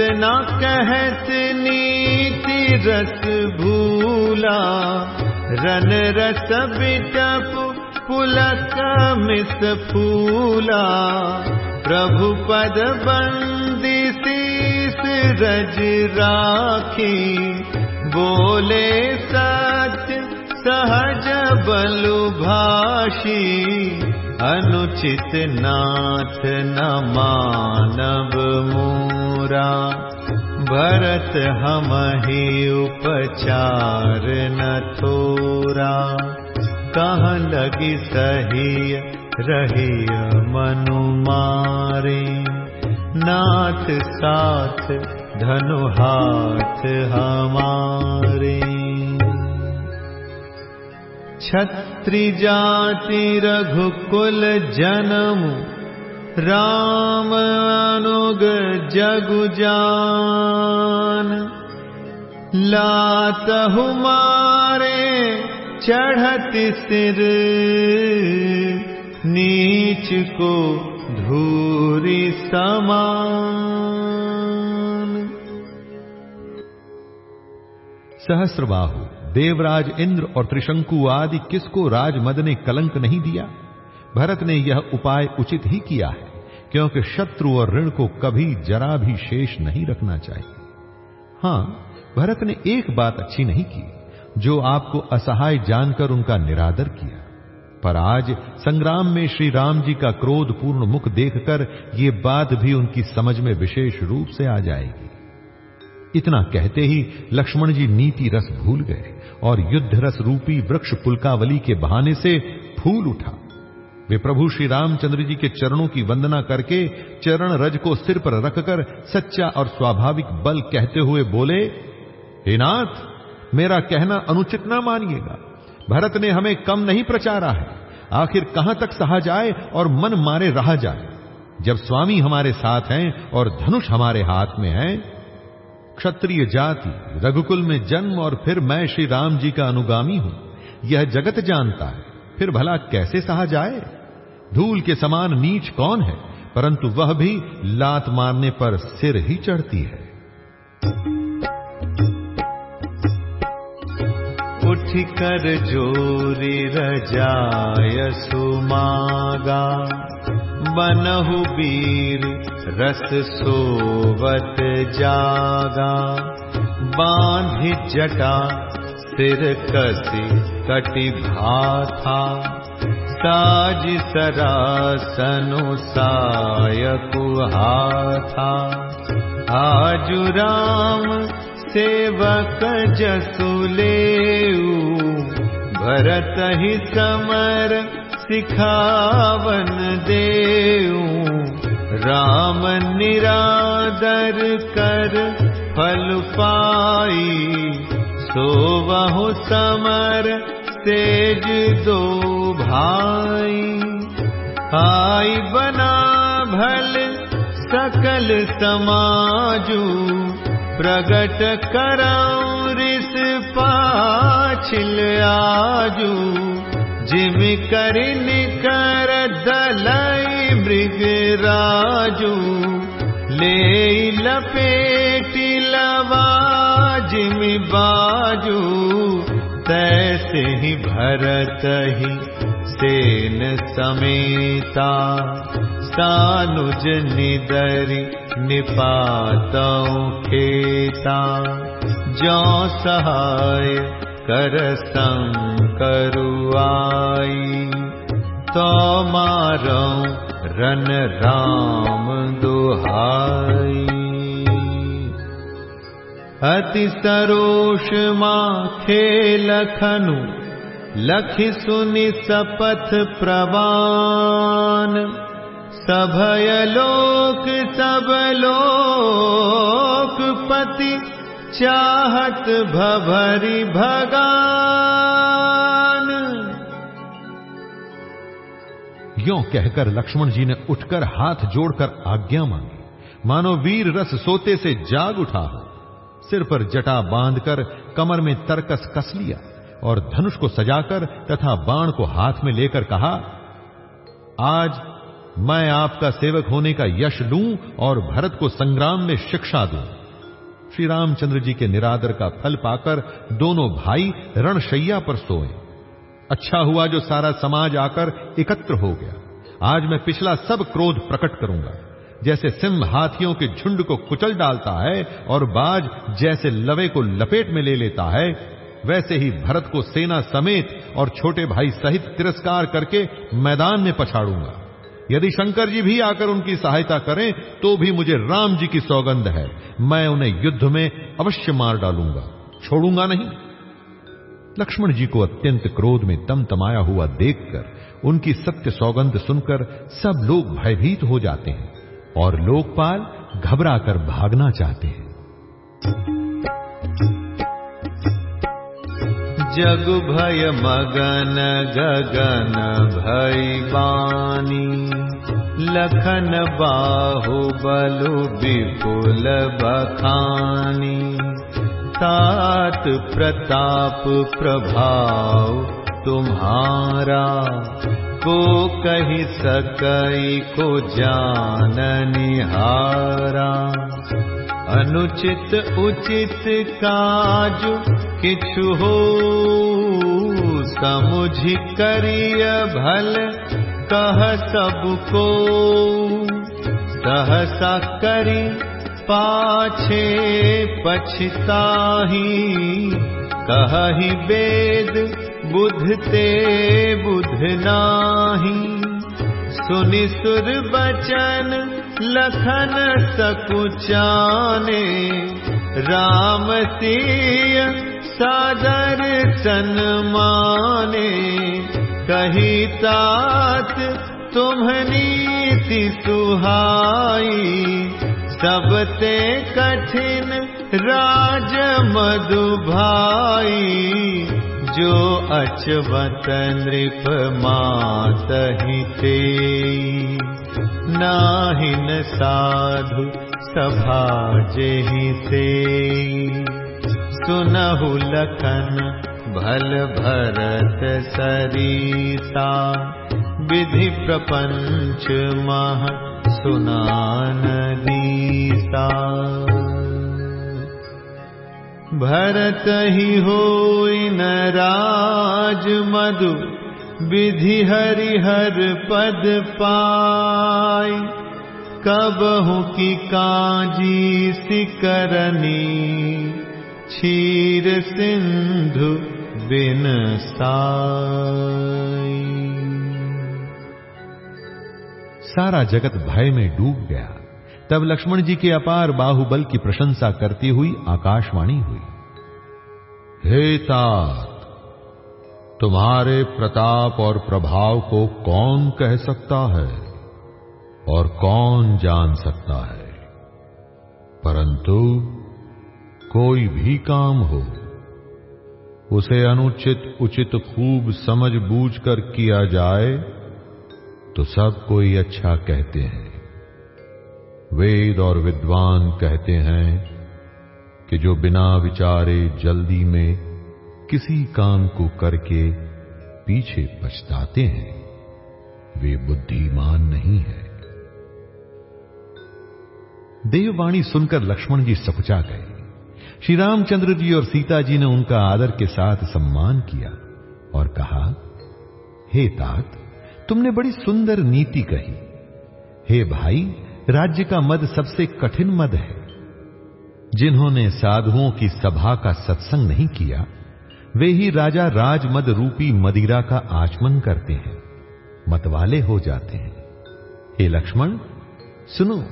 न कहत नीति रस भूला रन रस बिटप पुलक मिस फूला। प्रभु पद बंदी शीस रज राखी बोले सत्य सहज बलु भाषी अनुचित नाथ न मानव मूरा। भरत हम ही उपचार न थोरा। कहाँ सही रही मनु मारे। नाथ साथ धनु हाथ हमारे। छत्री जाति रघुकुल जन्म राम अनुग जगु जान। लात हुमारे चढ़त सिर नीच को धूरी समान सहस्रबाहु, देवराज इंद्र और त्रिशंकु आदि किसको राजमद ने कलंक नहीं दिया? भरत ने यह उपाय उचित ही किया है, क्योंकि शत्रु और ऋण को कभी जरा भी शेष नहीं रखना चाहिए। हाँ, भरत ने एक बात अच्छी नहीं की, जो आपको असहाय जानकर उनका निरादर किया। पर आज संग्राम में श्री राम जी का क्रोध पूर्ण मुख देखकर ये बात भी उनकी समझ में विशेष रूप से आ जाएगी। इतना कहते ही लक्ष्मण जी नीति रस भूल गए और युद्ध रस रूपी वृक्ष पुलकावली के बहाने से फूल उठा। वे प्रभु श्री रामचंद्र जी के चरणों की वंदना करके चरण रज को सिर पर रखकर सच्चा और स्वाभाविक बल कहते हुए बोले, हे नाथ, मेरा कहना अनुचित ना मानिएगा। भरत ने हमें कम नहीं प्रचारा है। आखिर कहाँ तक सहा जाए और मन मारे रहा जाए? जब स्वामी हमारे साथ हैं और धनुष हमारे हाथ में है क्षत्रिय जाति, रघुकुल में जन्म और फिर मैं श्री राम जी का अनुगामी हूँ। यह जगत जानता है, फिर भला कैसे सहा जाए? धूल के समान नीच कौन है, परंतु वह भी लात मारने पर सिर ही चढ़ती है। उठ कर जोरी रजाय सुमागा बनहु वीर सोवत जागा। बांध जटा सिर कसी कटि भाथा। साज सरासनु सायकु हाथा। आजु राम सेवक जसुले भरत ही समर सिखावन देऊ। राम निरादर कर फल पाई। सो बहु समर तेज दो भाई। आई बना भल सकल समाजू। प्रगट कराऊं रिस पाछिल आजू जिम कर निकर दलई मृग राजू ले लपेटी लवा जिम बाजू। तैसे ही भरत ही सेन समेता सानुज निदरी निपातौ खेता। जो सहाय मारो दुहाई। अति सरोष मां खेलखनु लखि सुनि सपथ प्रवान। सभय लोक सब लोक पति चाहत भभरी भगान यो कहकर लक्ष्मण जी ने उठकर हाथ जोड़कर आज्ञा मांगी। मानो वीर रस सोते से जाग उठा हो। सिर पर जटा बांधकर कमर में तरकस कस लिया और धनुष को सजाकर तथा बाण को हाथ में लेकर कहा, आज मैं आपका सेवक होने का यश लूँ और भरत को संग्राम में शिक्षा दूँ। श्री रामचंद्र जी के निरादर का फल पाकर दोनों भाई रणशैया पर सोए। अच्छा हुआ जो सारा समाज आकर एकत्र हो गया। आज मैं पिछला सब क्रोध प्रकट करूँगा। जैसे सिंह हाथियों के झुंड को कुचल डालता है और बाज जैसे लवे को लपेट में ले लेता है, वैसे ही भरत को सेना समेत और छोटे भाई सहित तिरस्कार करके मैदान में पछाड़ूँगा। यदि शंकर जी भी आकर उनकी सहायता करें तो भी मुझे राम जी की सौगंध है। मैं उन्हें युद्ध में अवश्य मार डालूँगा। छोड़ूँगा नहीं। लक्ष्मण जी को अत्यंत क्रोध में दम तमाया हुआ देखकर, उनकी सत्य सौगंध सुनकर सब लोग भयभीत हो जाते हैं और लोकपाल घबरा कर भागना चाहते हैं। जग भय मगन गगन भय बानी लखन बाहु बलु विपुल बखानी तात प्रताप प्रभाव तुम्हारा। को को जान निहारा अनुचित उचित काज समुझ करिय भल कह सबको। सहसा करी पाछे पछताही कही वेद बुधते बुध नाही सुनि सुर बचन लखन सकुचाने। राम सिय सादर सन्माने कही तात तुम्हनीति सुहाई। सबते कठिन राज मधु भाई जो अचवत नृप मात हिते नाहिन साधु सभा जेहि से सुनहु लखन भल भरत सरीसा। विधि प्रपंच मह सुनान दीसा भरत ही हो न राज मधु, विधि हरिहर पद पाय कबहु की काजी सिकरनी, क्षीर सिंधु बिन सारा जगत भय में डूब गया। तब लक्ष्मण जी के अपार बाहुबल की प्रशंसा करती हुई आकाशवाणी हुई। हे तात, तुम्हारे प्रताप और प्रभाव को कौन कह सकता है और कौन जान सकता है? परंतु कोई भी काम हो, उसे अनुचित उचित खूब समझ बूझ कर किया जाए तो सब कोई अच्छा कहते हैं। वेद और विद्वान कहते हैं कि जो बिना विचारे जल्दी में किसी काम को करके पीछे पछताते हैं, वे बुद्धिमान नहीं है। देववाणी सुनकर लक्ष्मण जी सकुचा गए। श्री रामचंद्र जी और सीता जी ने उनका आदर के साथ सम्मान किया और कहा, हे तात, तुमने बड़ी सुंदर नीति कही। हे भाई राज्य का मद सबसे कठिन मद है। जिन्होंने साधुओं की सभा का सत्संग नहीं किया, वे ही राजा राजमद रूपी मदिरा का आचमन करते हैं, मतवाले हो जाते हैं। हे लक्ष्मण, सुनो,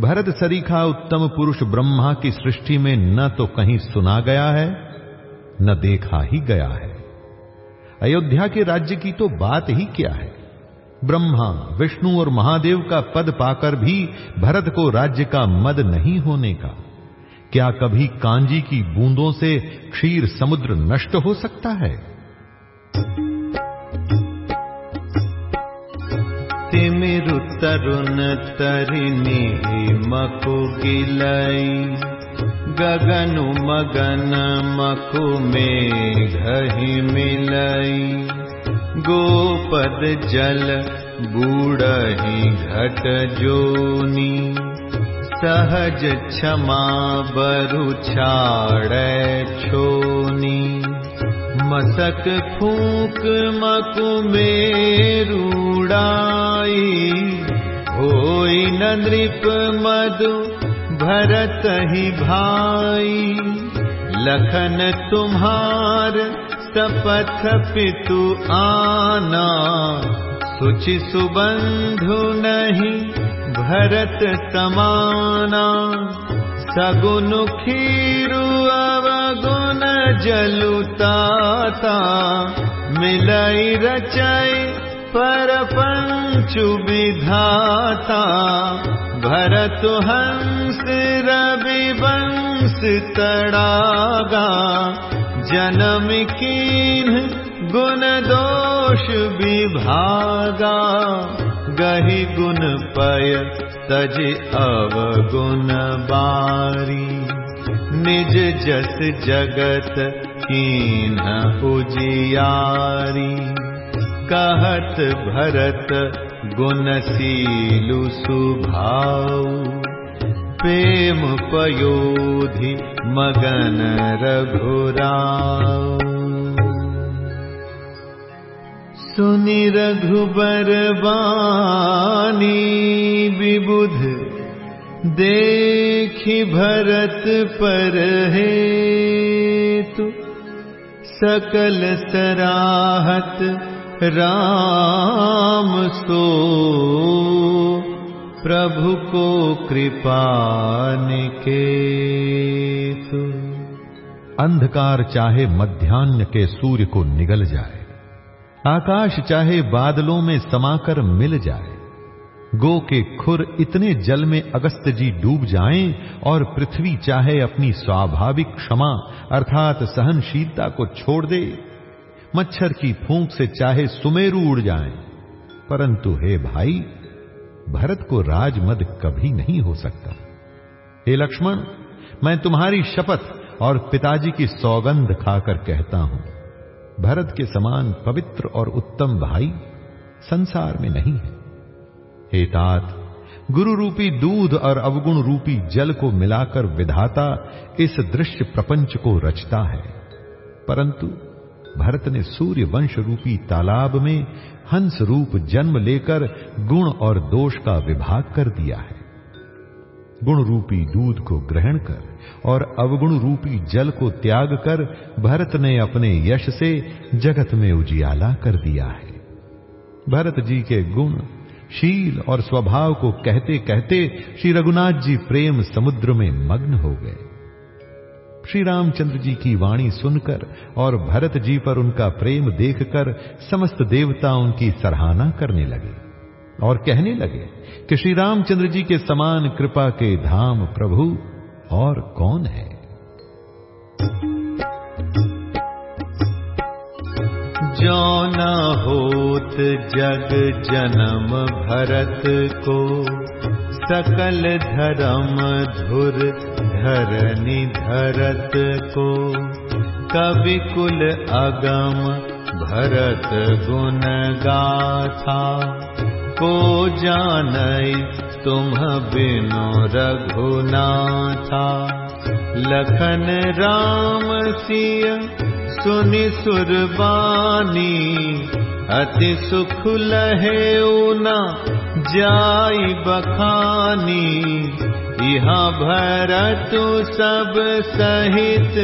भरत सरीखा उत्तम पुरुष ब्रह्मा की सृष्टि में न तो कहीं सुना गया है, न देखा ही गया है। अयोध्या के राज्य की तो बात ही क्या है? ब्रह्मा, विष्णु और महादेव का पद पाकर भी भरत को राज्य का मद नहीं होने का। क्या कभी कांजी की बूंदों से क्षीर समुद्र नष्ट हो सकता है? तिमिरु तरुण तरिनी मकु गिलई, गगनु मगन मकु में घही मिलई। गोपद जल बूढ़ही घट जोनी सहज क्षमा बरु छाड़ छोनी। मसक फूक मकु मेरूडाई होई न नृप मधु भरत ही भाई। लखन तुम्हार सपथ पितु आना। सुचि सुबंधु नहीं भरत समाना। सगुन खीरु अवगुण जलुताता मिलई रचय पर पंचु विधाता। भरत हंस रवि वंश तड़ागा जन्म कीन गुण दोष विभागा गही गुण पय तज अवगुण बारी। निज जस जगत कीन उजियारी। कहत भरत गुणशीलु सुभाव प्रेम पयोधि मगन रघुरा सुनि रघुबर बानी विबुध देखि भरत पर है तु सकल सराहत राम सो प्रभु को कृपा निकेतु। अंधकार चाहे मध्यान्ह के सूर्य को निगल जाए आकाश चाहे बादलों में समाकर मिल जाए गो के खुर इतने जल में अगस्त जी डूब जाएँ और पृथ्वी चाहे अपनी स्वाभाविक क्षमा अर्थात सहनशीलता को छोड़ दे मच्छर की फूंक से चाहे सुमेरु उड़ जाएँ, परंतु हे भाई भरत को राजमद कभी नहीं हो सकता। हे लक्ष्मण, मैं तुम्हारी शपथ और पिताजी की सौगंध खाकर कहता हूँ, भरत के समान पवित्र और उत्तम भाई संसार में नहीं है। हे तात, गुरु रूपी दूध और अवगुण रूपी जल को मिलाकर विधाता इस दृश्य प्रपंच को रचता है। परंतु भरत ने सूर्य वंश रूपी तालाब में हंस रूप जन्म लेकर गुण और दोष का विभाग कर दिया है। गुण रूपी दूध को ग्रहण कर और अवगुण रूपी जल को त्याग कर भरत ने अपने यश से जगत में उजियाला कर दिया है। भरत जी के गुण शील और स्वभाव को कहते कहते श्री रघुनाथ जी प्रेम समुद्र में मग्न हो गए। श्री रामचंद्र जी की वाणी सुनकर और भरत जी पर उनका प्रेम देखकर समस्त देवता उनकी सराहना करने लगे और कहने लगे कि श्री रामचंद्र जी के समान कृपा के धाम प्रभु और कौन है? जो न होत जग जन्म भरत को सकल धर्म धुर धरनी धरत को। कवि कुल अगम भरत गुण गाथा। को जान तुम बिनु रघुनाथा। लखन राम सिय सुनि सुरबानी अति सुख लहे ऊना जाई बखानी। यहाँ भरतु सब सहित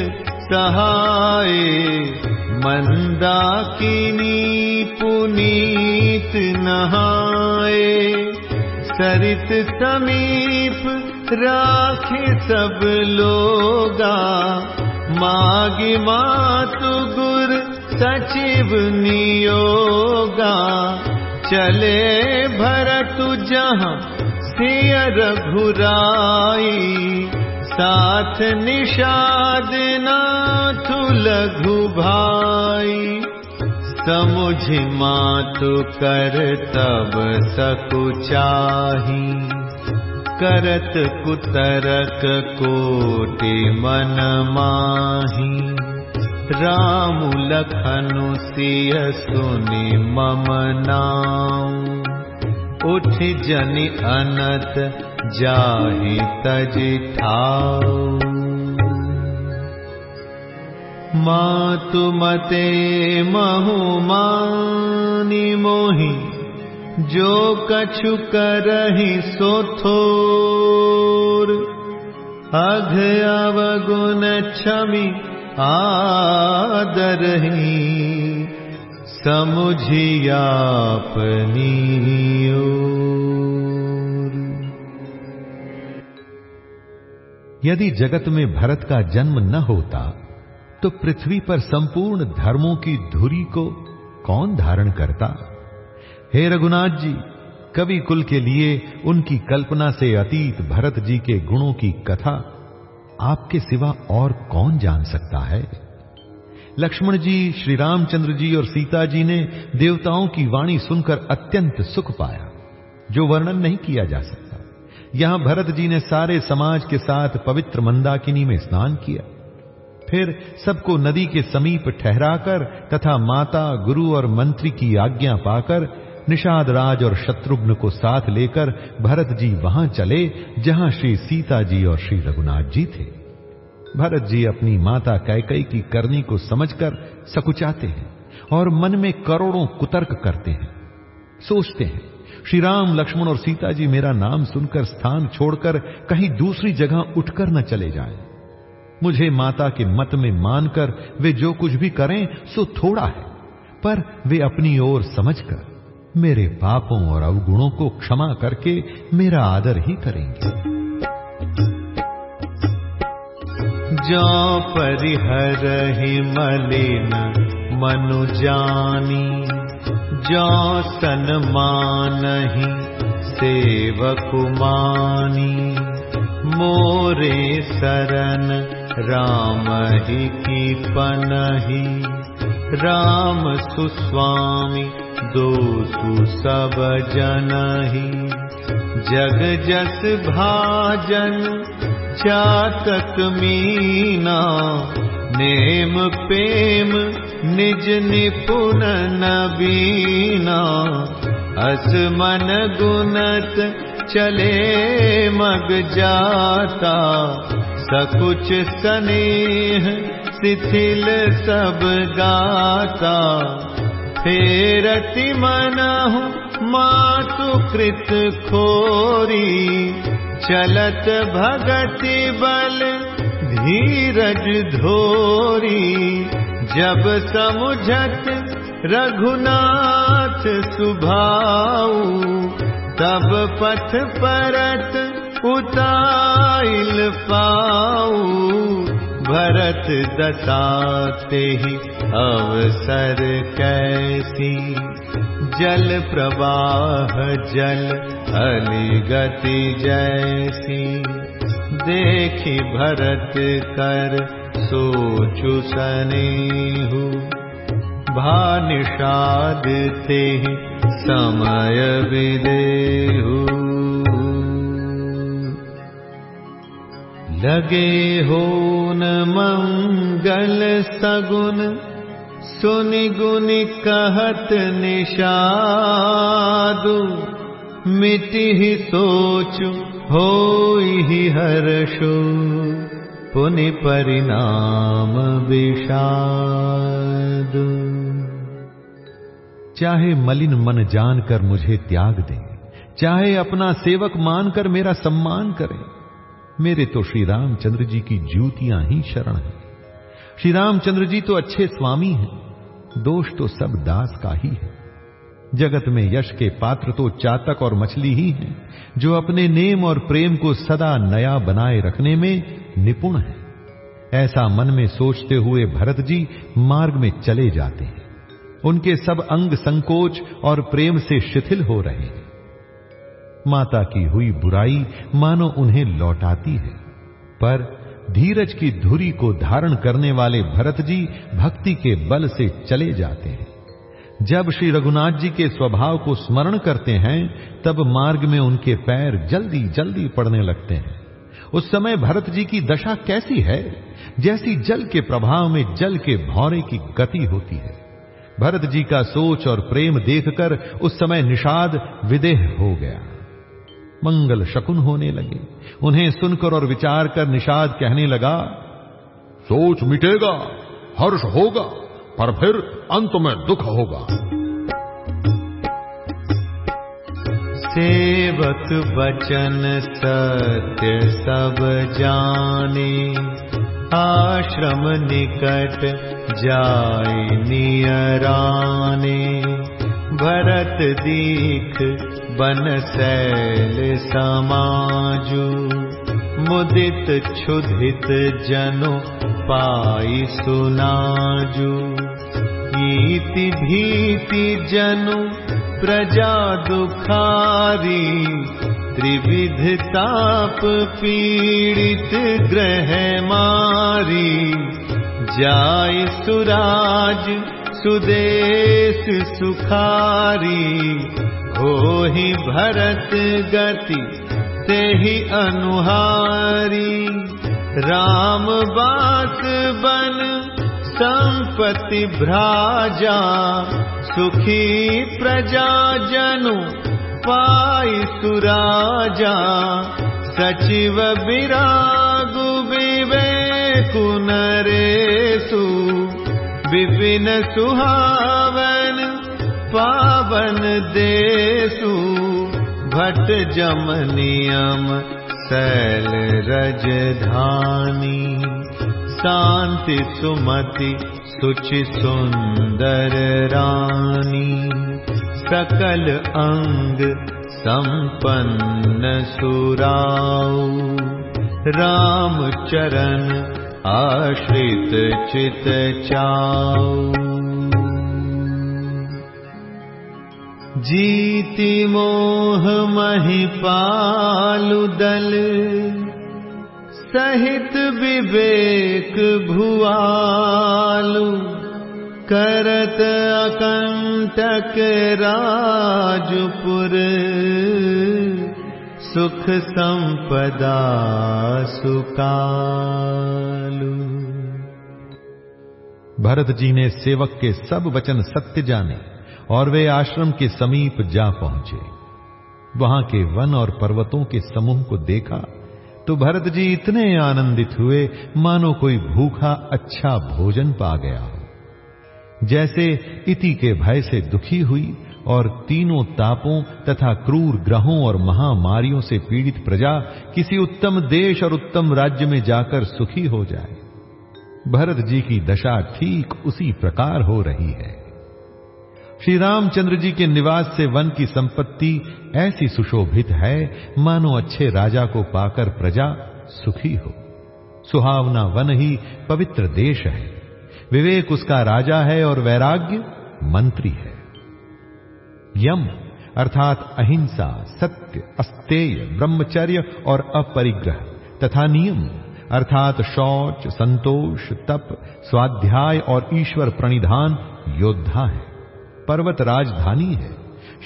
सहाय मंदाकिनी पुनीत नहाए। सरित समीप राखे सब लोगा मागी मातु गुर सचिव नियोगा। चले भरतु जहाँ सियर घुराई साथ निषाद नाथ लघु भाई। समुझ मातु कर तब सकुचाही करत कुतरक कोटि मन माही। राम लखनु सिय सुनि मम नाम। उठ जनि अनत जाहि तज ठाऊ मातु मते महु मानी मोहि जो कछु करहि सो थोर। अघ अवगुण क्षमि आदरही समुझियापनी यदि जगत में भरत का जन्म न होता तो पृथ्वी पर संपूर्ण धर्मों की धुरी को कौन धारण करता? हे रघुनाथ जी, कवि कुल के लिए उनकी कल्पना से अतीत भरत जी के गुणों की कथा आपके सिवा और कौन जान सकता है? लक्ष्मण जी श्री रामचंद्र जी और सीता जी ने देवताओं की वाणी सुनकर अत्यंत सुख पाया, जो वर्णन नहीं किया जा सकता। यहाँ भरत जी ने सारे समाज के साथ पवित्र मंदाकिनी में स्नान किया। फिर सबको नदी के समीप ठहराकर तथा माता, गुरु और मंत्री की आज्ञा पाकर निषाद राज और शत्रुघ्न को साथ लेकर भरत जी वहाँ चले, जहाँ श्री सीता जी और श्री रघुनाथ जी थे भरत जी अपनी माता कैकई की करनी को समझकर सकुचाते हैं और मन में करोड़ों कुतर्क करते हैं सोचते हैं, श्री राम, लक्ष्मण और सीता जी मेरा नाम सुनकर स्थान छोड़कर कहीं दूसरी जगह उठकर न चले जाएँ। मुझे माता के मत में मानकर वे जो कुछ भी करें, सो थोड़ा है, पर वे अपनी ओर समझकर मेरे पापों और अवगुणों को क्षमा करके मेरा आदर ही करेंगे। जो परिहर ही मलिन मनु जानी, जो सन्मान ही सेवकुमानी मोरे शरण राम ही की पनही राम सुस्वामी दोसु सब जनही। जग जस भाजन चातक मीना नेम प्रेम निज निपुण नबीना। अस मन गुणत चले मग जाता सकुच स्नेह शिथिल सब गाता। फेरति मनहु मातु कृत खोरी चलत भगति बल धीरज धोरी। जब समुझत रघुनाथ सुभाऊ तब पथ परत उताइल पाऊ। भरत दसाते ही अवसर कैसी। जल प्रवाह जल अलिगति जैसी। देखी भरत कर सोचु सनेहु भानिषाद ते समय विदेहु लगे हो न मंगल सगुन सुनि गुनि कहत निषादु। मिटि ही सोचु हो ही हर्षु। पुनि परिणाम विषाद चाहे मलिन मन जानकर मुझे त्याग दें, चाहे अपना सेवक मानकर मेरा सम्मान करें। मेरे तो श्री रामचंद्र जी की जूतियाँ ही शरण हैं। श्री रामचंद्र जी तो अच्छे स्वामी हैं, दोष तो सब दास का ही है। जगत में यश के पात्र तो चातक और मछली ही हैं, जो अपने नेम और प्रेम को सदा नया बनाए रखने में निपुण है। ऐसा मन में सोचते हुए भरत जी मार्ग में चले जाते हैं। उनके सब अंग संकोच और प्रेम से शिथिल हो रहे हैं। माता की हुई बुराई मानो उन्हें लौटाती है। पर धीरज की धुरी को धारण करने वाले भरत जी भक्ति के बल से चले जाते हैं। जब श्री रघुनाथ जी के स्वभाव को स्मरण करते हैं, तब मार्ग में उनके पैर जल्दी जल्दी पड़ने लगते हैं। उस समय भरत जी की दशा कैसी है? जैसी जल के प्रभाव में जल के भौरे की गति होती है। भरत जी का सोच और प्रेम देखकर उस समय निषाद विदेह हो गया। मंगल शकुन होने लगे। उन्हें सुनकर और विचार कर निषाद कहने लगा, सोच मिटेगा, हर्ष होगा, पर फिर अंत में दुख होगा। सेवक बचन सत्य सब जाने। आश्रम निकट जाय नियराने। भरत दीख बन सैल समाजु। मुदित क्षुधित जनो पाई सुनाजु। ईति भीति जनु प्रजा दुखारी त्रिविध ताप पीड़ित ग्रह मारी। जाय सुराज सुदेश सुखारी। हो ही भरत गति ते ही अनुहारी। राम बास बन संपत्ति भ्राजा सुखी प्रजा जनु सुराजा सचिव विरागु विवेकु नरेसु विपिन सुहावन पावन देसु भट जम नियम शैल रजधानी शान्ति सुमति सुचि सुन्दर रानी सकल अङ्ग सम्पन्न सुराऊ। राम चरण आश्रित चित चाऊ। जीति मोह महि पालु दल सहित विवेक भुआलु करत अकंटक राजपुर। सुख संपदा सुकालु। भरत जी ने सेवक के सब वचन सत्य जाने और वे आश्रम के समीप जा पहुँचे। वहाँ के वन और पर्वतों के समूह को देखा तो भरत जी इतने आनंदित हुए, मानो कोई भूखा अच्छा भोजन पा गया हो। जैसे इति के भय से दुखी हुई और तीनों तापों तथा क्रूर ग्रहों और महामारियों से पीड़ित प्रजा किसी उत्तम देश और उत्तम राज्य में जाकर सुखी हो जाए। भरत जी की दशा ठीक उसी प्रकार हो रही है। श्री रामचंद्र जी के निवास से वन की संपत्ति ऐसी सुशोभित है, मानो अच्छे राजा को पाकर प्रजा सुखी हो। सुहावना वन ही पवित्र देश है। विवेक उसका राजा है और वैराग्य मंत्री है। यम, अर्थात अहिंसा, सत्य, अस्तेय, ब्रह्मचर्य और अपरिग्रह, तथा नियम, अर्थात शौच, संतोष, तप, स्वाध्याय और ईश्वर प्रणिधान योद्धा है। पर्वत राजधानी है।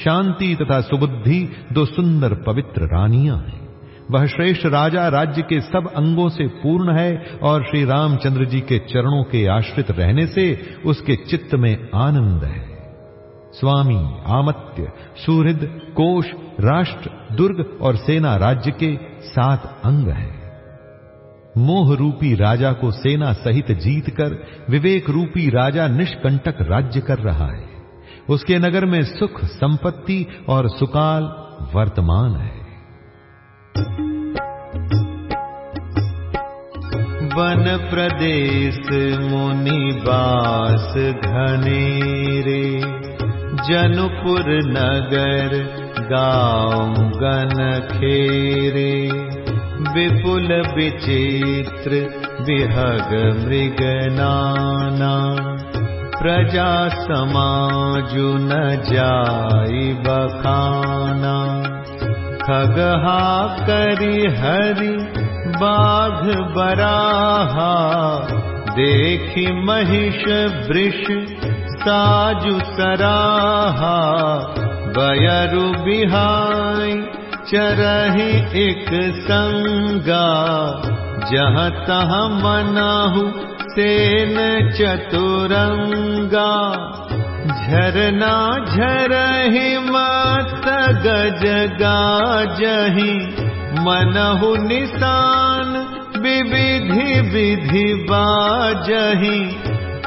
शांति तथा सुबुद्धि दो सुंदर पवित्र रानियाँ हैं। वह श्रेष्ठ राजा राज्य के सब अंगों से पूर्ण है और श्री रामचंद्र जी के चरणों के आश्रित रहने से उसके चित्त में आनंद है। स्वामी आमत्य, सुहृद, कोश, राष्ट्र, दुर्ग और सेना राज्य के सात अंग हैं। मोह रूपी राजा को सेना सहित जीतकर विवेक रूपी राजा निष्कंटक राज्य कर रहा है। उसके नगर में सुख, संपत्ति और सुकाल वर्तमान है। वन प्रदेश मुनि मुनिवास घनेरे जनपुर नगर गाँव गन खेरे। विपुल विचित्र विहग मृगनाना प्रजा समाजु न जाई बखाना। खगहा करि हरि बाघ बराहा। देखि महिष वृष साजु सराहा। बयरु बिहाई चरहि एक संगा। जहाँ तहाँ मनाहु सेन चतुरंगा झरना झरहि मत गज गाजहि मनहु निशान विविधि विधि बाजहि।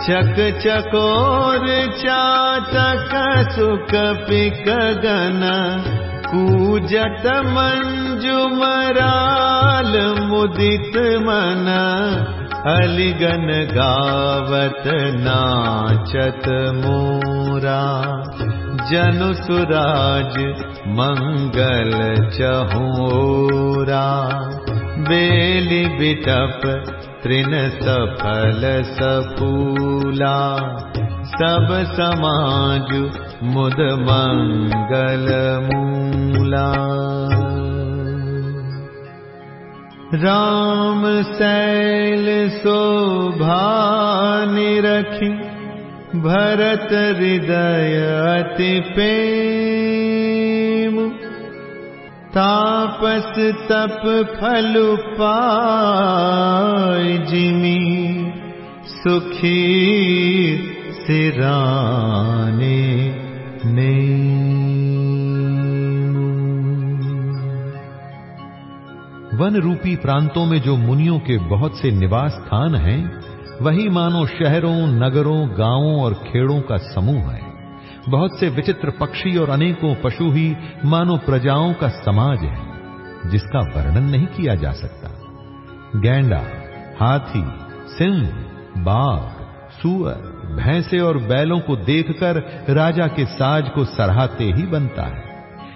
चक चकोर चातक सुख पिक गन कूजत मंजुमराल मुदित मन अलिगन गावत नाचत मोरा जनु सुराज मंगल चहोरा। बेली बिटप त्रिन सफल सफूला। सब समाज मुद मंगल मूला राम शैल शोभा निरखी भरत हृदय अति प्रेम। तापस तप फल पाय जिमी सुखी सिराने ने वन रूपी प्रांतों में जो मुनियों के बहुत से निवास स्थान हैं, वही मानो शहरों, नगरों, गाँवों और खेड़ों का समूह है। बहुत से विचित्र पक्षी और अनेकों पशु ही मानो प्रजाओं का समाज है, जिसका वर्णन नहीं किया जा सकता। गैंडा, हाथी, सिंह, बाघ, सुअर, भैंसे और बैलों को देखकर राजा के साज को सराहते ही बनता है।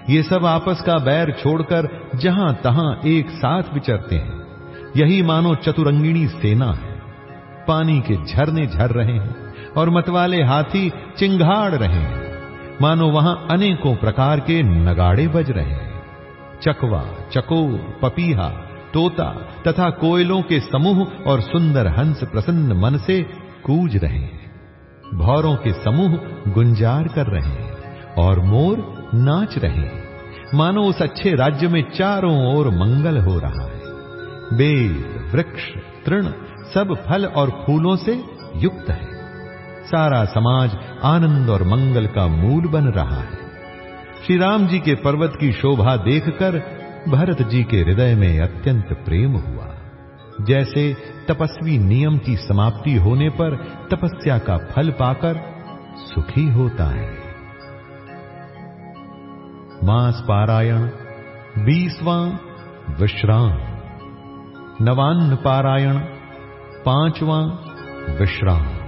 ये सब आपस का बैर छोड़कर जहाँ तहां एक साथ विचरते हैं। यही मानो चतुरंगिणी सेना है। पानी के झरने झर रहे हैं और मतवाले हाथी चिंगाड़ रहे हैं। मानो वहाँ अनेकों प्रकार के नगाड़े बज रहे हैं। चकवा, चकोर, पपीहा, तोता तथा कोयलों के समूह और सुंदर हंस प्रसन्न मन से कूज रहे हैं। भौरों के समूह गुंजार कर रहे हैं और मोर नाच रहे हैं। मानो उस अच्छे राज्य में चारों ओर मंगल हो रहा है। बेल, वृक्ष, तृण सब फल और फूलों से युक्त है। सारा समाज आनंद और मंगल का मूल बन रहा है। श्री राम जी के पर्वत की शोभा देखकर भरत जी के हृदय में अत्यंत प्रेम हुआ। जैसे तपस्वी नियम की समाप्ति होने पर तपस्या का फल पाकर सुखी होता है। मास पारायण बीसवां विश्राम। नवान्न पारायण पांचवां विश्राम